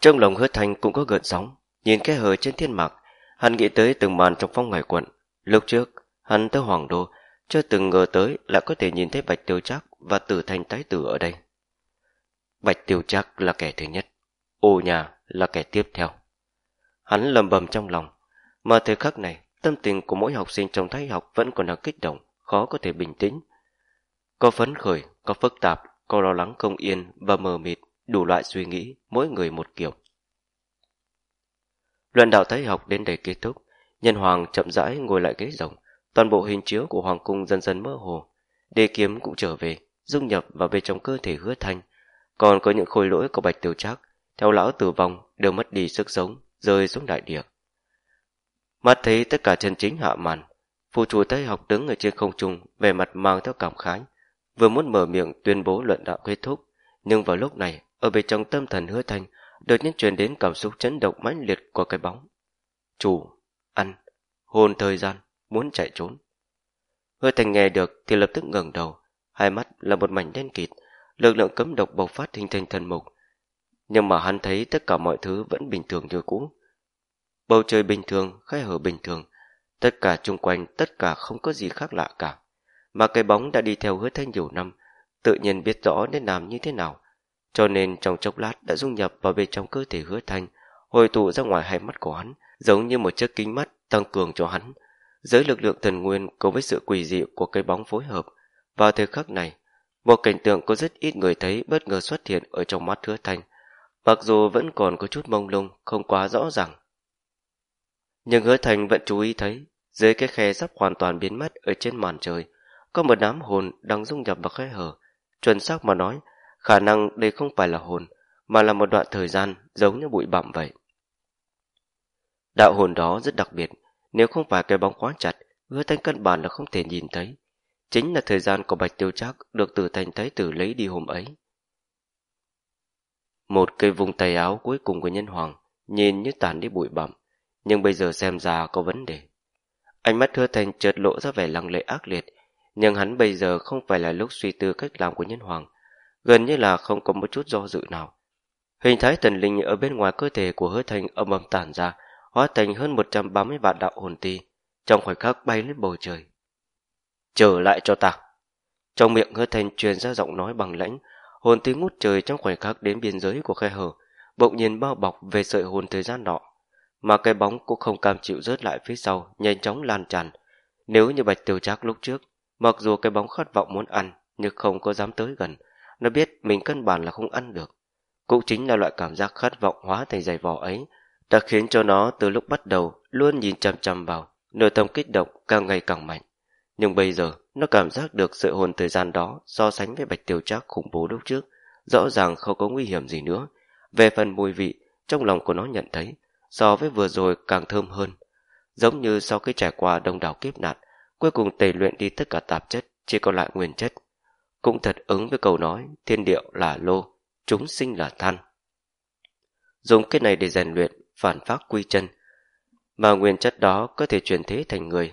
Trong lòng hứa thanh cũng có gợn sóng, nhìn cái hở trên thiên mạc, hắn nghĩ tới từng màn trong phong ngày quận. Lúc trước, hắn tới hoàng đô, chưa từng ngờ tới lại có thể nhìn thấy bạch tiêu trác và tử thành tái tử ở đây. Bạch tiêu trác là kẻ thứ nhất, ô nhà là kẻ tiếp theo. Hắn lầm bầm trong lòng, mà thời khắc này, tâm tình của mỗi học sinh trong thái học vẫn còn đang kích động, khó có thể bình tĩnh. Có phấn khởi, có phức tạp, có lo lắng không yên và mờ mịt, đủ loại suy nghĩ, mỗi người một kiểu. Luận đạo thái học đến đây kết thúc, nhân hoàng chậm rãi ngồi lại ghế rồng, toàn bộ hình chiếu của hoàng cung dần dần mơ hồ. Đề kiếm cũng trở về, dung nhập vào bên trong cơ thể hứa thanh. Còn có những khối lỗi của bạch tiểu trác, theo lão tử vong đều mất đi sức sống, rơi xuống đại địa. Mắt thấy tất cả chân chính hạ màn, phù chủ Tây học đứng ở trên không trung, về mặt mang theo cảm khái, vừa muốn mở miệng tuyên bố luận đạo kết thúc, nhưng vào lúc này, ở bên trong tâm thần hứa thanh, đột nhiên truyền đến cảm xúc chấn động mãnh liệt của cái bóng. Chủ, ăn, hôn thời gian, muốn chạy trốn. Hứa thanh nghe được thì lập tức ngẩng đầu, hai mắt là một mảnh đen kịt, lực lượng cấm độc bộc phát hình thành thần mục. Nhưng mà hắn thấy tất cả mọi thứ vẫn bình thường như cũ, Bầu trời bình thường, khai hở bình thường, tất cả chung quanh tất cả không có gì khác lạ cả. Mà cái bóng đã đi theo hứa thanh nhiều năm, tự nhiên biết rõ nên làm như thế nào. Cho nên trong chốc lát đã dung nhập vào bên trong cơ thể hứa thanh, hồi tụ ra ngoài hai mắt của hắn, giống như một chiếc kính mắt tăng cường cho hắn. Giới lực lượng thần nguyên cùng với sự quỷ dị của cái bóng phối hợp. Vào thời khắc này, một cảnh tượng có rất ít người thấy bất ngờ xuất hiện ở trong mắt hứa thanh. Mặc dù vẫn còn có chút mông lung, không quá rõ ràng, nhưng hứa thành vẫn chú ý thấy, dưới cái khe sắp hoàn toàn biến mất ở trên màn trời, có một đám hồn đang dung nhập vào khe hở. Chuẩn xác mà nói, khả năng đây không phải là hồn, mà là một đoạn thời gian giống như bụi bặm vậy. Đạo hồn đó rất đặc biệt, nếu không phải cái bóng quá chặt, hứa thanh căn bản là không thể nhìn thấy. Chính là thời gian của Bạch Tiêu Trác được từ thành thái tử lấy đi hôm ấy. Một cây vùng tay áo cuối cùng của nhân hoàng, nhìn như tàn đi bụi bặm, nhưng bây giờ xem ra có vấn đề. Ánh mắt hứa thành chợt lộ ra vẻ lăng lệ ác liệt, nhưng hắn bây giờ không phải là lúc suy tư cách làm của nhân hoàng, gần như là không có một chút do dự nào. Hình thái thần linh ở bên ngoài cơ thể của hứa thành âm ầm tản ra, hóa thành hơn 130 vạn đạo hồn ti, trong khoảnh khắc bay lên bầu trời. Trở lại cho ta! Trong miệng hứa thành truyền ra giọng nói bằng lãnh, hồn ti ngút trời trong khoảnh khắc đến biên giới của khe hở, bỗng nhiên bao bọc về sợi hồn thời gian nọ mà cái bóng cũng không cam chịu rớt lại phía sau, nhanh chóng lan tràn. Nếu như Bạch Tiêu Trác lúc trước, mặc dù cái bóng khát vọng muốn ăn, nhưng không có dám tới gần, nó biết mình căn bản là không ăn được. Cũng chính là loại cảm giác khát vọng hóa thành giày vò ấy, đã khiến cho nó từ lúc bắt đầu luôn nhìn chăm chăm vào, nội tâm kích động càng ngày càng mạnh. Nhưng bây giờ, nó cảm giác được sự hồn thời gian đó so sánh với Bạch Tiêu Trác khủng bố lúc trước, rõ ràng không có nguy hiểm gì nữa. Về phần mùi vị, trong lòng của nó nhận thấy, so với vừa rồi càng thơm hơn. Giống như sau khi trải qua đông đảo kiếp nạn, cuối cùng tẩy luyện đi tất cả tạp chất, chỉ còn lại nguyên chất. Cũng thật ứng với câu nói, thiên điệu là lô, chúng sinh là than. Dùng cái này để rèn luyện, phản phát quy chân, mà nguyên chất đó có thể chuyển thế thành người.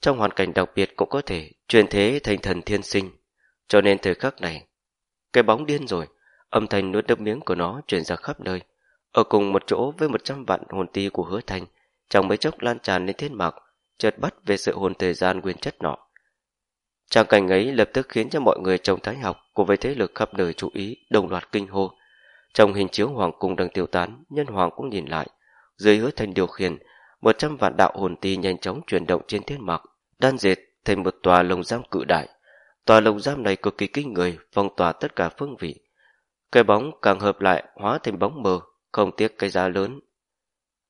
Trong hoàn cảnh đặc biệt cũng có thể truyền thế thành thần thiên sinh, cho nên thời khắc này, cái bóng điên rồi, âm thanh nuốt nước miếng của nó truyền ra khắp nơi, ở cùng một chỗ với một trăm vạn hồn ti của hứa thành, trong mấy chốc lan tràn lên thiên mạc, chợt bắt về sự hồn thời gian nguyên chất nọ. Trang cảnh ấy lập tức khiến cho mọi người trong thái học cùng với thế lực khắp nơi chú ý, đồng loạt kinh hô. Trong hình chiếu hoàng cung đang tiêu tán, nhân hoàng cũng nhìn lại. Dưới hứa thành điều khiển, một trăm vạn đạo hồn ti nhanh chóng chuyển động trên thiên mạc, đan dệt thành một tòa lồng giam cự đại. Tòa lồng giam này cực kỳ kinh người, phong tỏa tất cả phương vị. Cái bóng càng hợp lại hóa thành bóng mờ, không tiếc cái giá lớn.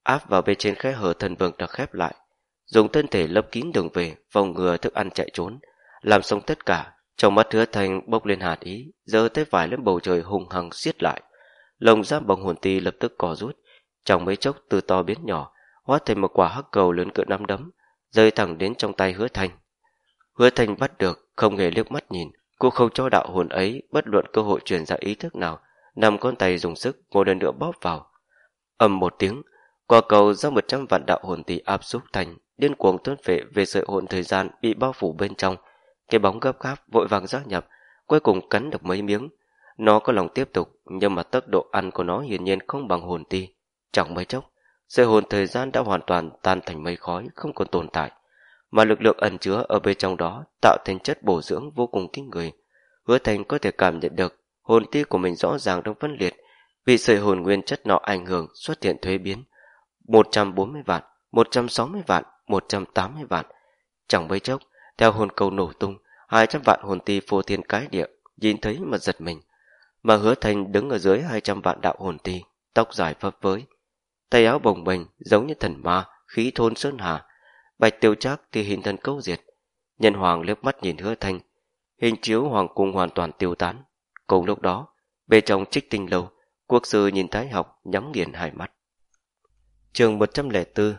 Áp vào bên trên khe hở thần vương đã khép lại, dùng thân thể lấp kín đường về, phòng ngừa thức ăn chạy trốn, làm xong tất cả. Trong mắt hứa thành bốc lên hạt ý, giờ tay phải lên bầu trời hùng hăng siết lại. Lồng giam bằng hồn ti lập tức cò rút, trong mấy chốc từ to biến nhỏ, hóa thành một quả hắc cầu lớn cỡ năm đấm, rơi thẳng đến trong tay hứa thành. Hứa thành bắt được, không hề liếc mắt nhìn, cô không cho đạo hồn ấy bất luận cơ hội truyền ra ý thức nào, nằm con tay dùng sức một lần nữa bóp vào. ầm một tiếng, quả cầu do một trăm vạn đạo hồn tỷ áp xúc thành, điên cuồng tuôn phệ về sợi hồn thời gian bị bao phủ bên trong. Cái bóng gấp gáp vội vàng gia nhập, cuối cùng cắn được mấy miếng. Nó có lòng tiếp tục, nhưng mà tốc độ ăn của nó hiển nhiên không bằng hồn ti. Chẳng mấy chốc, sợi hồn thời gian đã hoàn toàn tan thành mây khói, không còn tồn tại. Mà lực lượng ẩn chứa ở bên trong đó tạo thành chất bổ dưỡng vô cùng kinh người. Hứa Thành có thể cảm nhận được hồn ti của mình rõ ràng đang phân liệt, vì sợi hồn nguyên chất nọ ảnh hưởng xuất hiện thuế biến. 140 vạn, 160 vạn, 180 vạn. Chẳng mấy chốc, theo hồn cầu nổ tung, 200 vạn hồn ti phô thiên cái địa, nhìn thấy mà giật mình. Mà hứa thành đứng ở dưới 200 vạn đạo hồn ti, tóc dài phấp phới. Tay áo bồng bềnh giống như thần ma, khí thôn sơn hà. Bạch tiêu trác thì hình thần câu diệt. Nhân hoàng liếc mắt nhìn hứa thanh hình chiếu hoàng cung hoàn toàn tiêu tán. Cùng lúc đó, bên trong trích tinh lâu, quốc sư nhìn thái học nhắm nghiền hai mắt. chương 104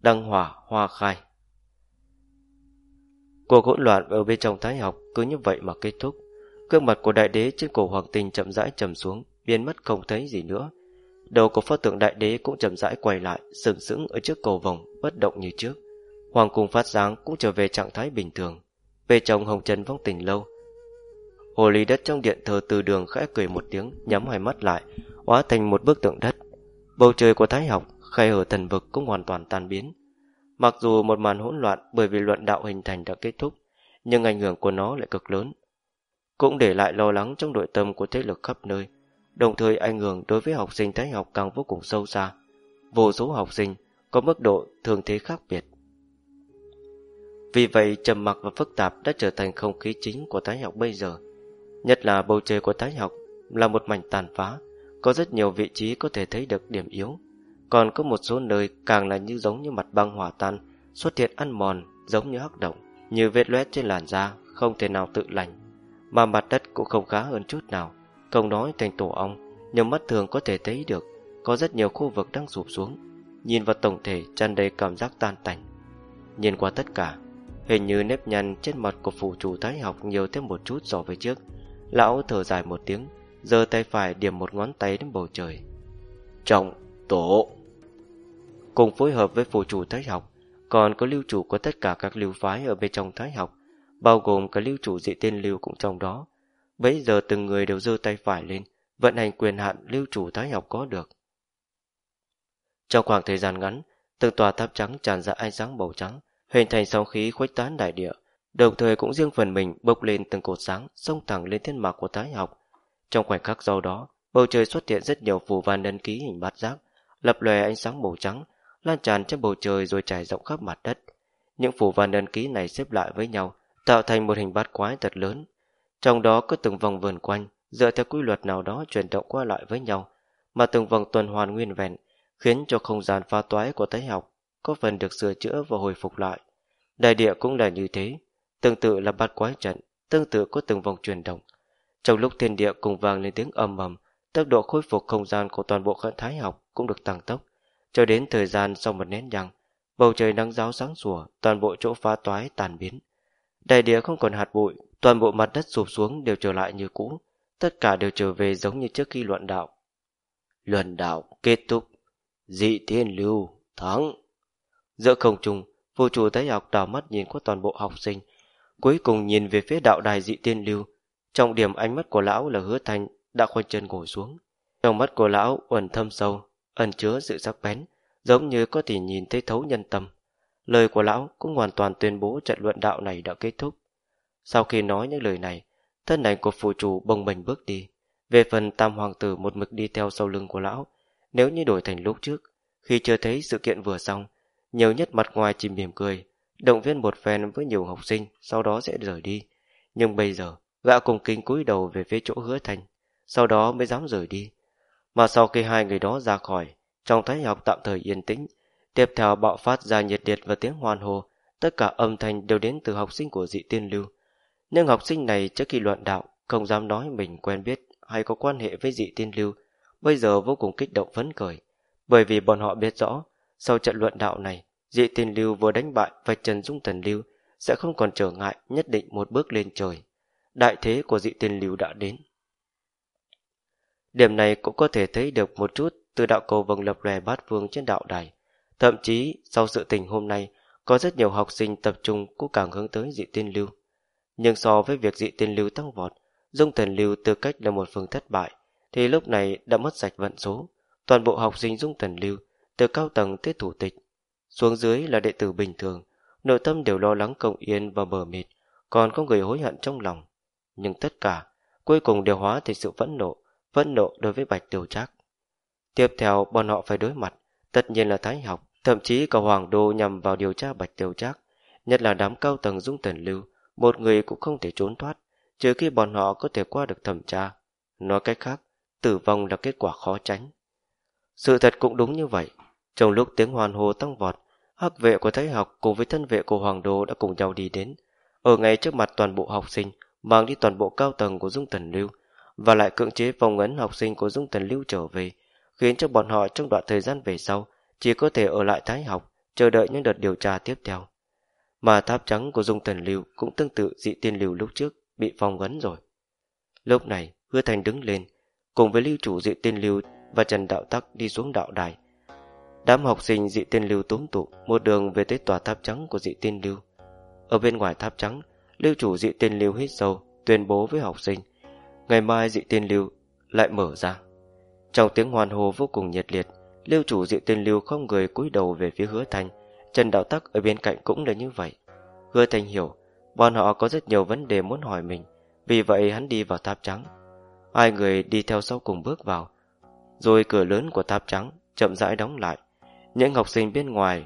Đăng hỏa hoa khai Cuộc hỗn loạn ở bên trong thái học cứ như vậy mà kết thúc. Gương mặt của đại đế trên cổ hoàng tình chậm rãi trầm xuống, biến mất không thấy gì nữa. Đầu của pho tượng đại đế cũng chậm rãi quay lại, sừng sững ở trước cầu vòng, bất động như trước. Hoàng cung phát sáng cũng trở về trạng thái bình thường. Về trong hồng trần vong tình lâu. Hồ ly đất trong điện thờ từ đường khẽ cười một tiếng, nhắm hai mắt lại, hóa thành một bức tượng đất. Bầu trời của thái học, khai ở thần vực cũng hoàn toàn tan biến. Mặc dù một màn hỗn loạn bởi vì luận đạo hình thành đã kết thúc, nhưng ảnh hưởng của nó lại cực lớn. Cũng để lại lo lắng trong nội tâm của thế lực khắp nơi, đồng thời ảnh hưởng đối với học sinh thái học càng vô cùng sâu xa. Vô số học sinh có mức độ thường thế khác biệt. Vì vậy, trầm mặc và phức tạp đã trở thành không khí chính của thái học bây giờ. Nhất là bầu trời của thái học là một mảnh tàn phá, có rất nhiều vị trí có thể thấy được điểm yếu. Còn có một số nơi càng là như giống như mặt băng hỏa tan, xuất hiện ăn mòn giống như hắc động, như vết loét trên làn da, không thể nào tự lành. Mà mặt đất cũng không khá hơn chút nào, không nói thành tổ ong, nhưng mắt thường có thể thấy được, có rất nhiều khu vực đang sụp xuống. Nhìn vào tổng thể tràn đầy cảm giác tan tành. Nhìn qua tất cả, hình như nếp nhăn trên mặt của phụ chủ thái học nhiều thêm một chút so với trước. Lão thở dài một tiếng, giơ tay phải điểm một ngón tay đến bầu trời. Trọng tổ cùng phối hợp với phù chủ thái học, còn có lưu chủ của tất cả các lưu phái ở bên trong thái học, bao gồm cả lưu chủ dị tiên lưu cũng trong đó bấy giờ từng người đều giơ tay phải lên, vận hành quyền hạn lưu chủ thái học có được. Trong khoảng thời gian ngắn, từng tòa tháp trắng tràn ra ánh sáng màu trắng, hình thành sóng khí khuếch tán đại địa, đồng thời cũng riêng phần mình bốc lên từng cột sáng, xông thẳng lên thiên mạc của thái học. Trong khoảnh khắc sau đó, bầu trời xuất hiện rất nhiều phù văn ấn ký hình bát giác, lập lòe ánh sáng màu trắng, lan tràn trên bầu trời rồi trải rộng khắp mặt đất. Những phù văn ấn ký này xếp lại với nhau, tạo thành một hình bát quái thật lớn. Trong đó có từng vòng vườn quanh, dựa theo quy luật nào đó chuyển động qua lại với nhau, mà từng vòng tuần hoàn nguyên vẹn, khiến cho không gian pha toái của thái học có phần được sửa chữa và hồi phục lại. Đại địa cũng là như thế, tương tự là bát quái trận, tương tự có từng vòng chuyển động. Trong lúc thiên địa cùng vang lên tiếng ầm ầm, tốc độ khôi phục không gian của toàn bộ khẩn thái học cũng được tăng tốc. Cho đến thời gian sau một nén nhằng bầu trời nắng giáo sáng sủa, toàn bộ chỗ phá toái tàn biến. Đại địa không còn hạt bụi, toàn bộ mặt đất sụp xuống đều trở lại như cũ, tất cả đều trở về giống như trước khi luận đạo. Luận đạo kết thúc, dị thiên lưu, thắng. Giữa không trung, vô chủ thái học đảo mắt nhìn qua toàn bộ học sinh, cuối cùng nhìn về phía đạo đài dị tiên lưu. Trọng điểm ánh mắt của lão là hứa thanh đã khoanh chân ngồi xuống. Trong mắt của lão uẩn thâm sâu, ẩn chứa sự sắc bén, giống như có thể nhìn thấy thấu nhân tâm. Lời của lão cũng hoàn toàn tuyên bố trận luận đạo này đã kết thúc. Sau khi nói những lời này, thân ảnh của phụ chủ bồng bềnh bước đi. Về phần tam hoàng tử một mực đi theo sau lưng của lão, nếu như đổi thành lúc trước, khi chưa thấy sự kiện vừa xong, nhiều nhất mặt ngoài chỉ mỉm cười, động viên một phen với nhiều học sinh, sau đó sẽ rời đi. Nhưng bây giờ, gã cùng kính cúi đầu về phía chỗ hứa thành, sau đó mới dám rời đi. Mà sau khi hai người đó ra khỏi, trong thái học tạm thời yên tĩnh, tiếp theo bạo phát ra nhiệt liệt và tiếng hoan hô, tất cả âm thanh đều đến từ học sinh của dị tiên lưu. Nhưng học sinh này trước khi luận đạo, không dám nói mình quen biết hay có quan hệ với dị tiên lưu, bây giờ vô cùng kích động phấn khởi, bởi vì bọn họ biết rõ, sau trận luận đạo này, dị tiên lưu vừa đánh bại và Trần Dung Thần Lưu sẽ không còn trở ngại nhất định một bước lên trời. Đại thế của dị tiên lưu đã đến. Điểm này cũng có thể thấy được một chút từ đạo cầu vầng lập lòe bát vương trên đạo đài. Thậm chí, sau sự tình hôm nay, có rất nhiều học sinh tập trung cũng càng hướng tới dị tiên lưu. Nhưng so với việc dị tiên lưu tăng vọt, dung thần lưu tư cách là một phương thất bại, thì lúc này đã mất sạch vận số. Toàn bộ học sinh dung thần lưu, từ cao tầng tới thủ tịch, xuống dưới là đệ tử bình thường, nội tâm đều lo lắng cộng yên và bờ mịt, còn có người hối hận trong lòng. Nhưng tất cả, cuối cùng đều hóa thành sự phẫn nộ, phẫn nộ đối với Bạch Tiểu Trác. Tiếp theo, bọn họ phải đối mặt, tất nhiên là Thái học, thậm chí cả Hoàng Đô nhằm vào điều tra Bạch tiêu Trác, nhất là đám cao tầng dung tần lưu, một người cũng không thể trốn thoát, trừ khi bọn họ có thể qua được thẩm tra. Nói cách khác, tử vong là kết quả khó tránh. Sự thật cũng đúng như vậy. Trong lúc tiếng hoàn hồ tăng vọt, hắc vệ của Thái học cùng với thân vệ của Hoàng Đô đã cùng nhau đi đến. Ở ngay trước mặt toàn bộ học sinh, mang đi toàn bộ cao tầng của Dung Tần Lưu, và lại cưỡng chế vòng ấn học sinh của Dung Tần Lưu trở về, khiến cho bọn họ trong đoạn thời gian về sau chỉ có thể ở lại Thái học, chờ đợi những đợt điều tra tiếp theo. Mà tháp trắng của Dung Tần Lưu cũng tương tự dị tiên lưu lúc trước, bị phong ấn rồi. Lúc này, Hứa Thành đứng lên, cùng với lưu chủ dị tiên lưu và Trần Đạo Tắc đi xuống đạo đài. Đám học sinh dị tiên lưu tốn tụ một đường về tới tòa tháp trắng của dị tiên lưu. Ở bên ngoài tháp trắng, lưu chủ dị tiên lưu hít sâu, tuyên bố với học sinh. Ngày mai dị tiên lưu lại mở ra. Trong tiếng hoàn hồ vô cùng nhiệt liệt, lưu chủ dịu tiên lưu không người cúi đầu về phía hứa thành. Trần Đạo Tắc ở bên cạnh cũng là như vậy. Hứa thành hiểu, bọn họ có rất nhiều vấn đề muốn hỏi mình, vì vậy hắn đi vào tháp trắng. Hai người đi theo sau cùng bước vào, rồi cửa lớn của tháp trắng chậm rãi đóng lại. Những học sinh bên ngoài,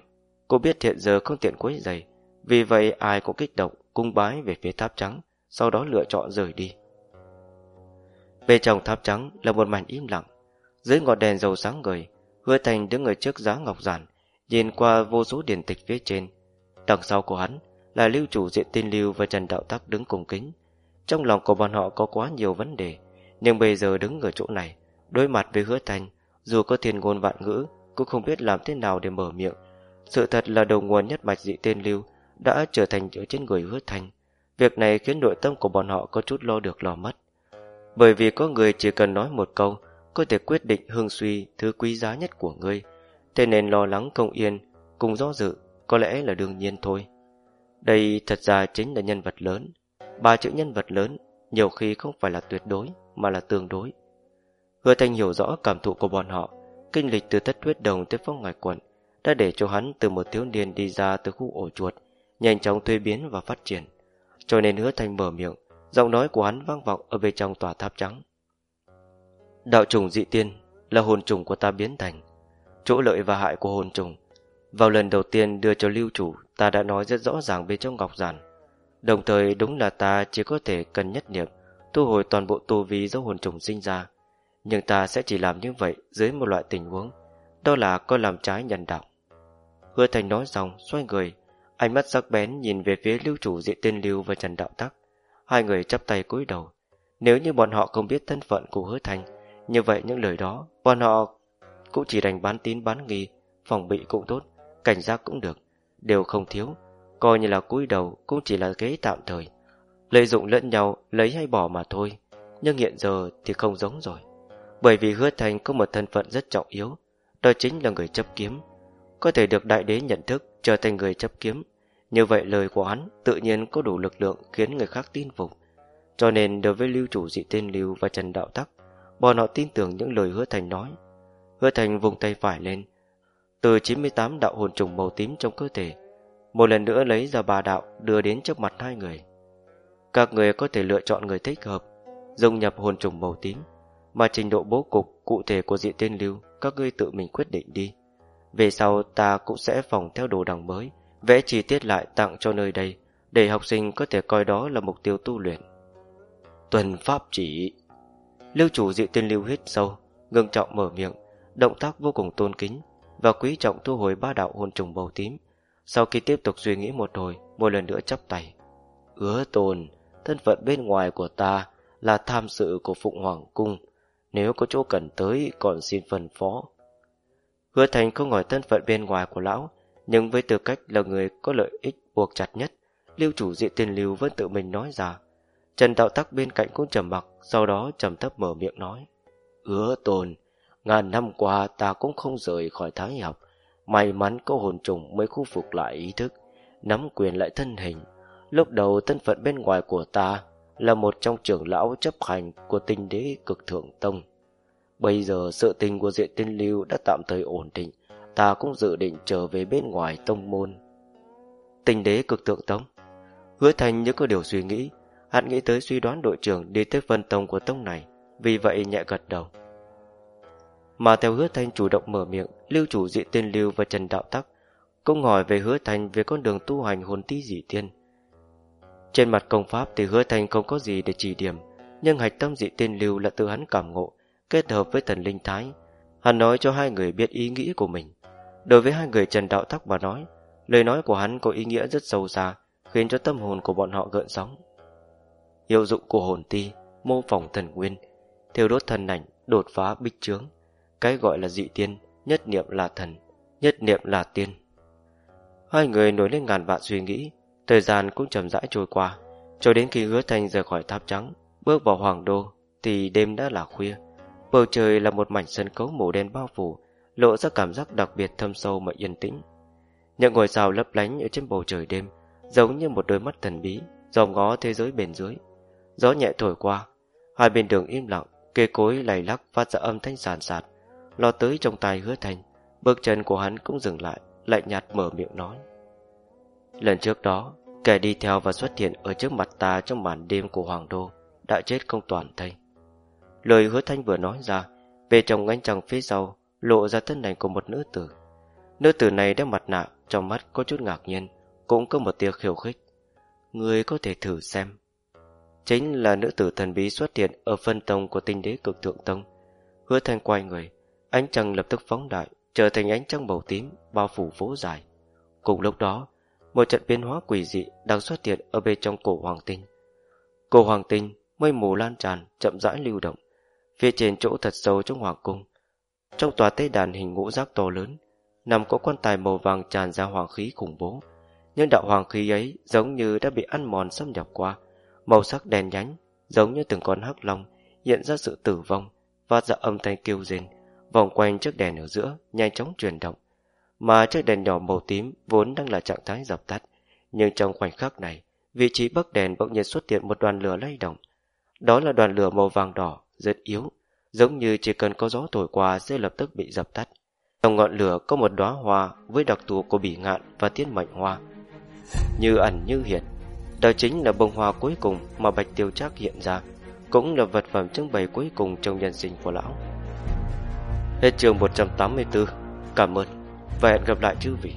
cô biết hiện giờ không tiện quấy giày, vì vậy ai cũng kích động cung bái về phía tháp trắng, sau đó lựa chọn rời đi. Bên trong tháp trắng là một mảnh im lặng, dưới ngọn đèn dầu sáng ngời, Hứa Thành đứng ở trước giá ngọc giản, nhìn qua vô số điển tịch phía trên. Đằng sau của hắn là lưu chủ diện tiên lưu và Trần Đạo Tắc đứng cùng kính. Trong lòng của bọn họ có quá nhiều vấn đề, nhưng bây giờ đứng ở chỗ này, đối mặt với Hứa Thành, dù có thiên ngôn vạn ngữ, cũng không biết làm thế nào để mở miệng. Sự thật là đầu nguồn nhất mạch dị tiên lưu đã trở thành ở trên người Hứa Thành. Việc này khiến nội tâm của bọn họ có chút lo được lo mất. Bởi vì có người chỉ cần nói một câu có thể quyết định hương suy thứ quý giá nhất của ngươi, thế nên lo lắng công yên, cùng do dự, có lẽ là đương nhiên thôi. Đây thật ra chính là nhân vật lớn. Ba chữ nhân vật lớn nhiều khi không phải là tuyệt đối, mà là tương đối. Hứa Thanh hiểu rõ cảm thụ của bọn họ, kinh lịch từ thất huyết đồng tới phong ngải quận, đã để cho hắn từ một thiếu niên đi ra từ khu ổ chuột, nhanh chóng thuê biến và phát triển. Cho nên hứa Thanh mở miệng, giọng nói của hắn vang vọng ở bên trong tòa tháp trắng. Đạo trùng dị tiên là hồn trùng của ta biến thành. Chỗ lợi và hại của hồn trùng. Vào lần đầu tiên đưa cho lưu chủ, ta đã nói rất rõ ràng bên trong ngọc giản. Đồng thời đúng là ta chỉ có thể cần nhất niệm, thu hồi toàn bộ tu vi do hồn trùng sinh ra. Nhưng ta sẽ chỉ làm như vậy dưới một loại tình huống, đó là coi làm trái nhân đạo. Hứa Thành nói xong, xoay người, ánh mắt sắc bén nhìn về phía lưu chủ dị tiên lưu và Trần Đạo Tắc. Hai người chắp tay cúi đầu. Nếu như bọn họ không biết thân phận của Hứa Thành, như vậy những lời đó, bọn họ cũng chỉ đành bán tín bán nghi, phòng bị cũng tốt, cảnh giác cũng được, đều không thiếu, coi như là cúi đầu cũng chỉ là ghế tạm thời. Lợi dụng lẫn nhau lấy hay bỏ mà thôi, nhưng hiện giờ thì không giống rồi. Bởi vì hứa thành có một thân phận rất trọng yếu, đó chính là người chấp kiếm. Có thể được đại đế nhận thức trở thành người chấp kiếm, như vậy lời của hắn tự nhiên có đủ lực lượng khiến người khác tin phục. Cho nên đối với lưu chủ dị tên Lưu và Trần Đạo Tắc, bọn họ tin tưởng những lời hứa thành nói. Hứa thành vùng tay phải lên, từ 98 đạo hồn trùng màu tím trong cơ thể, một lần nữa lấy ra ba đạo đưa đến trước mặt hai người. Các người có thể lựa chọn người thích hợp, dung nhập hồn trùng màu tím, mà trình độ bố cục cụ thể của dị tên lưu các ngươi tự mình quyết định đi. Về sau ta cũng sẽ phòng theo đồ đằng mới, vẽ chi tiết lại tặng cho nơi đây, để học sinh có thể coi đó là mục tiêu tu luyện. Tuần Pháp chỉ Lưu chủ dị tiên lưu hít sâu, ngưng trọng mở miệng, động tác vô cùng tôn kính và quý trọng thu hồi ba đạo hồn trùng màu tím. Sau khi tiếp tục suy nghĩ một hồi, một lần nữa chắp tay. Ứa tồn, thân phận bên ngoài của ta là tham sự của Phụng Hoàng Cung. Nếu có chỗ cần tới, còn xin phân phó. Hứa Thành không hỏi thân phận bên ngoài của lão, Nhưng với tư cách là người có lợi ích buộc chặt nhất, lưu chủ dị tiền lưu vẫn tự mình nói ra. Trần Đạo Tắc bên cạnh cũng trầm mặc, sau đó trầm thấp mở miệng nói. Ứa tồn, ngàn năm qua ta cũng không rời khỏi thái học. May mắn có hồn trùng mới khu phục lại ý thức, nắm quyền lại thân hình. Lúc đầu thân phận bên ngoài của ta là một trong trưởng lão chấp hành của tinh đế cực thượng tông. Bây giờ sự tình của diện tiên lưu đã tạm thời ổn định, ta cũng dự định trở về bên ngoài tông môn. Tinh đế cực thượng tông Hứa thành như có điều suy nghĩ, hắn nghĩ tới suy đoán đội trưởng đi tới phân tông của tông này, vì vậy nhẹ gật đầu. Mà theo hứa thanh chủ động mở miệng, lưu chủ dị tiên lưu và Trần Đạo Tắc cũng hỏi về hứa thành về con đường tu hành hồn tí dị tiên. Trên mặt công pháp thì hứa thành không có gì để chỉ điểm, nhưng hạch tâm dị tiên lưu là tự hắn cảm ngộ, kết hợp với thần linh thái. Hắn nói cho hai người biết ý nghĩ của mình. Đối với hai người Trần Đạo Tắc mà nói, lời nói của hắn có ý nghĩa rất sâu xa, khiến cho tâm hồn của bọn họ gợn sóng. Hiệu dụng của hồn ti, mô phỏng thần nguyên, thiêu đốt thần ảnh, đột phá bích trướng. Cái gọi là dị tiên, nhất niệm là thần, nhất niệm là tiên. Hai người nổi lên ngàn vạn suy nghĩ, thời gian cũng chậm rãi trôi qua, cho đến khi hứa thành rời khỏi tháp trắng, bước vào hoàng đô, thì đêm đã là khuya. Bầu trời là một mảnh sân khấu màu đen bao phủ, lộ ra cảm giác đặc biệt thâm sâu mà yên tĩnh. Những ngôi sao lấp lánh ở trên bầu trời đêm, giống như một đôi mắt thần bí, dòm ngó thế giới bên dưới. Gió nhẹ thổi qua, hai bên đường im lặng, cây cối lầy lắc phát ra âm thanh sàn sạt, lo tới trong tay hứa thành, bước chân của hắn cũng dừng lại, lạnh nhạt mở miệng nói. Lần trước đó, kẻ đi theo và xuất hiện ở trước mặt ta trong màn đêm của Hoàng Đô đã chết không toàn thây. Lời hứa thanh vừa nói ra, về trong ánh trăng phía sau lộ ra thân ảnh của một nữ tử. Nữ tử này đeo mặt nạ, trong mắt có chút ngạc nhiên, cũng có một tia khiêu khích. Người có thể thử xem. Chính là nữ tử thần bí xuất hiện ở phân tông của tinh đế cực thượng tông. Hứa thanh quay người, ánh trăng lập tức phóng đại, trở thành ánh trăng màu tím, bao phủ phố dài. Cùng lúc đó, một trận biến hóa quỷ dị đang xuất hiện ở bên trong cổ hoàng tinh. Cổ hoàng tinh, mây mù lan tràn, chậm rãi lưu động. Phía trên chỗ thật sâu trong hoàng cung, trong tòa tế đàn hình ngũ giác to lớn, nằm có quan tài màu vàng tràn ra hoàng khí khủng bố. Nhưng đạo hoàng khí ấy giống như đã bị ăn mòn xâm nhập qua, màu sắc đèn nhánh, giống như từng con hắc long, hiện ra sự tử vong, phát ra âm thanh kêu rên, vòng quanh chiếc đèn ở giữa, nhanh chóng chuyển động. Mà chiếc đèn nhỏ màu tím vốn đang là trạng thái dập tắt, nhưng trong khoảnh khắc này, vị trí bắc đèn bỗng nhiên xuất hiện một đoàn lửa lay động. Đó là đoàn lửa màu vàng đỏ, rất yếu, giống như chỉ cần có gió thổi qua sẽ lập tức bị dập tắt. Trong ngọn lửa có một đóa hoa với đặc thù của bỉ ngạn và tiết mệnh hoa. Như ẩn như hiện, đó chính là bông hoa cuối cùng mà Bạch Tiêu Trác hiện ra, cũng là vật phẩm trưng bày cuối cùng trong nhân sinh của lão. Hết chương 184, cảm ơn và hẹn gặp lại chư vị.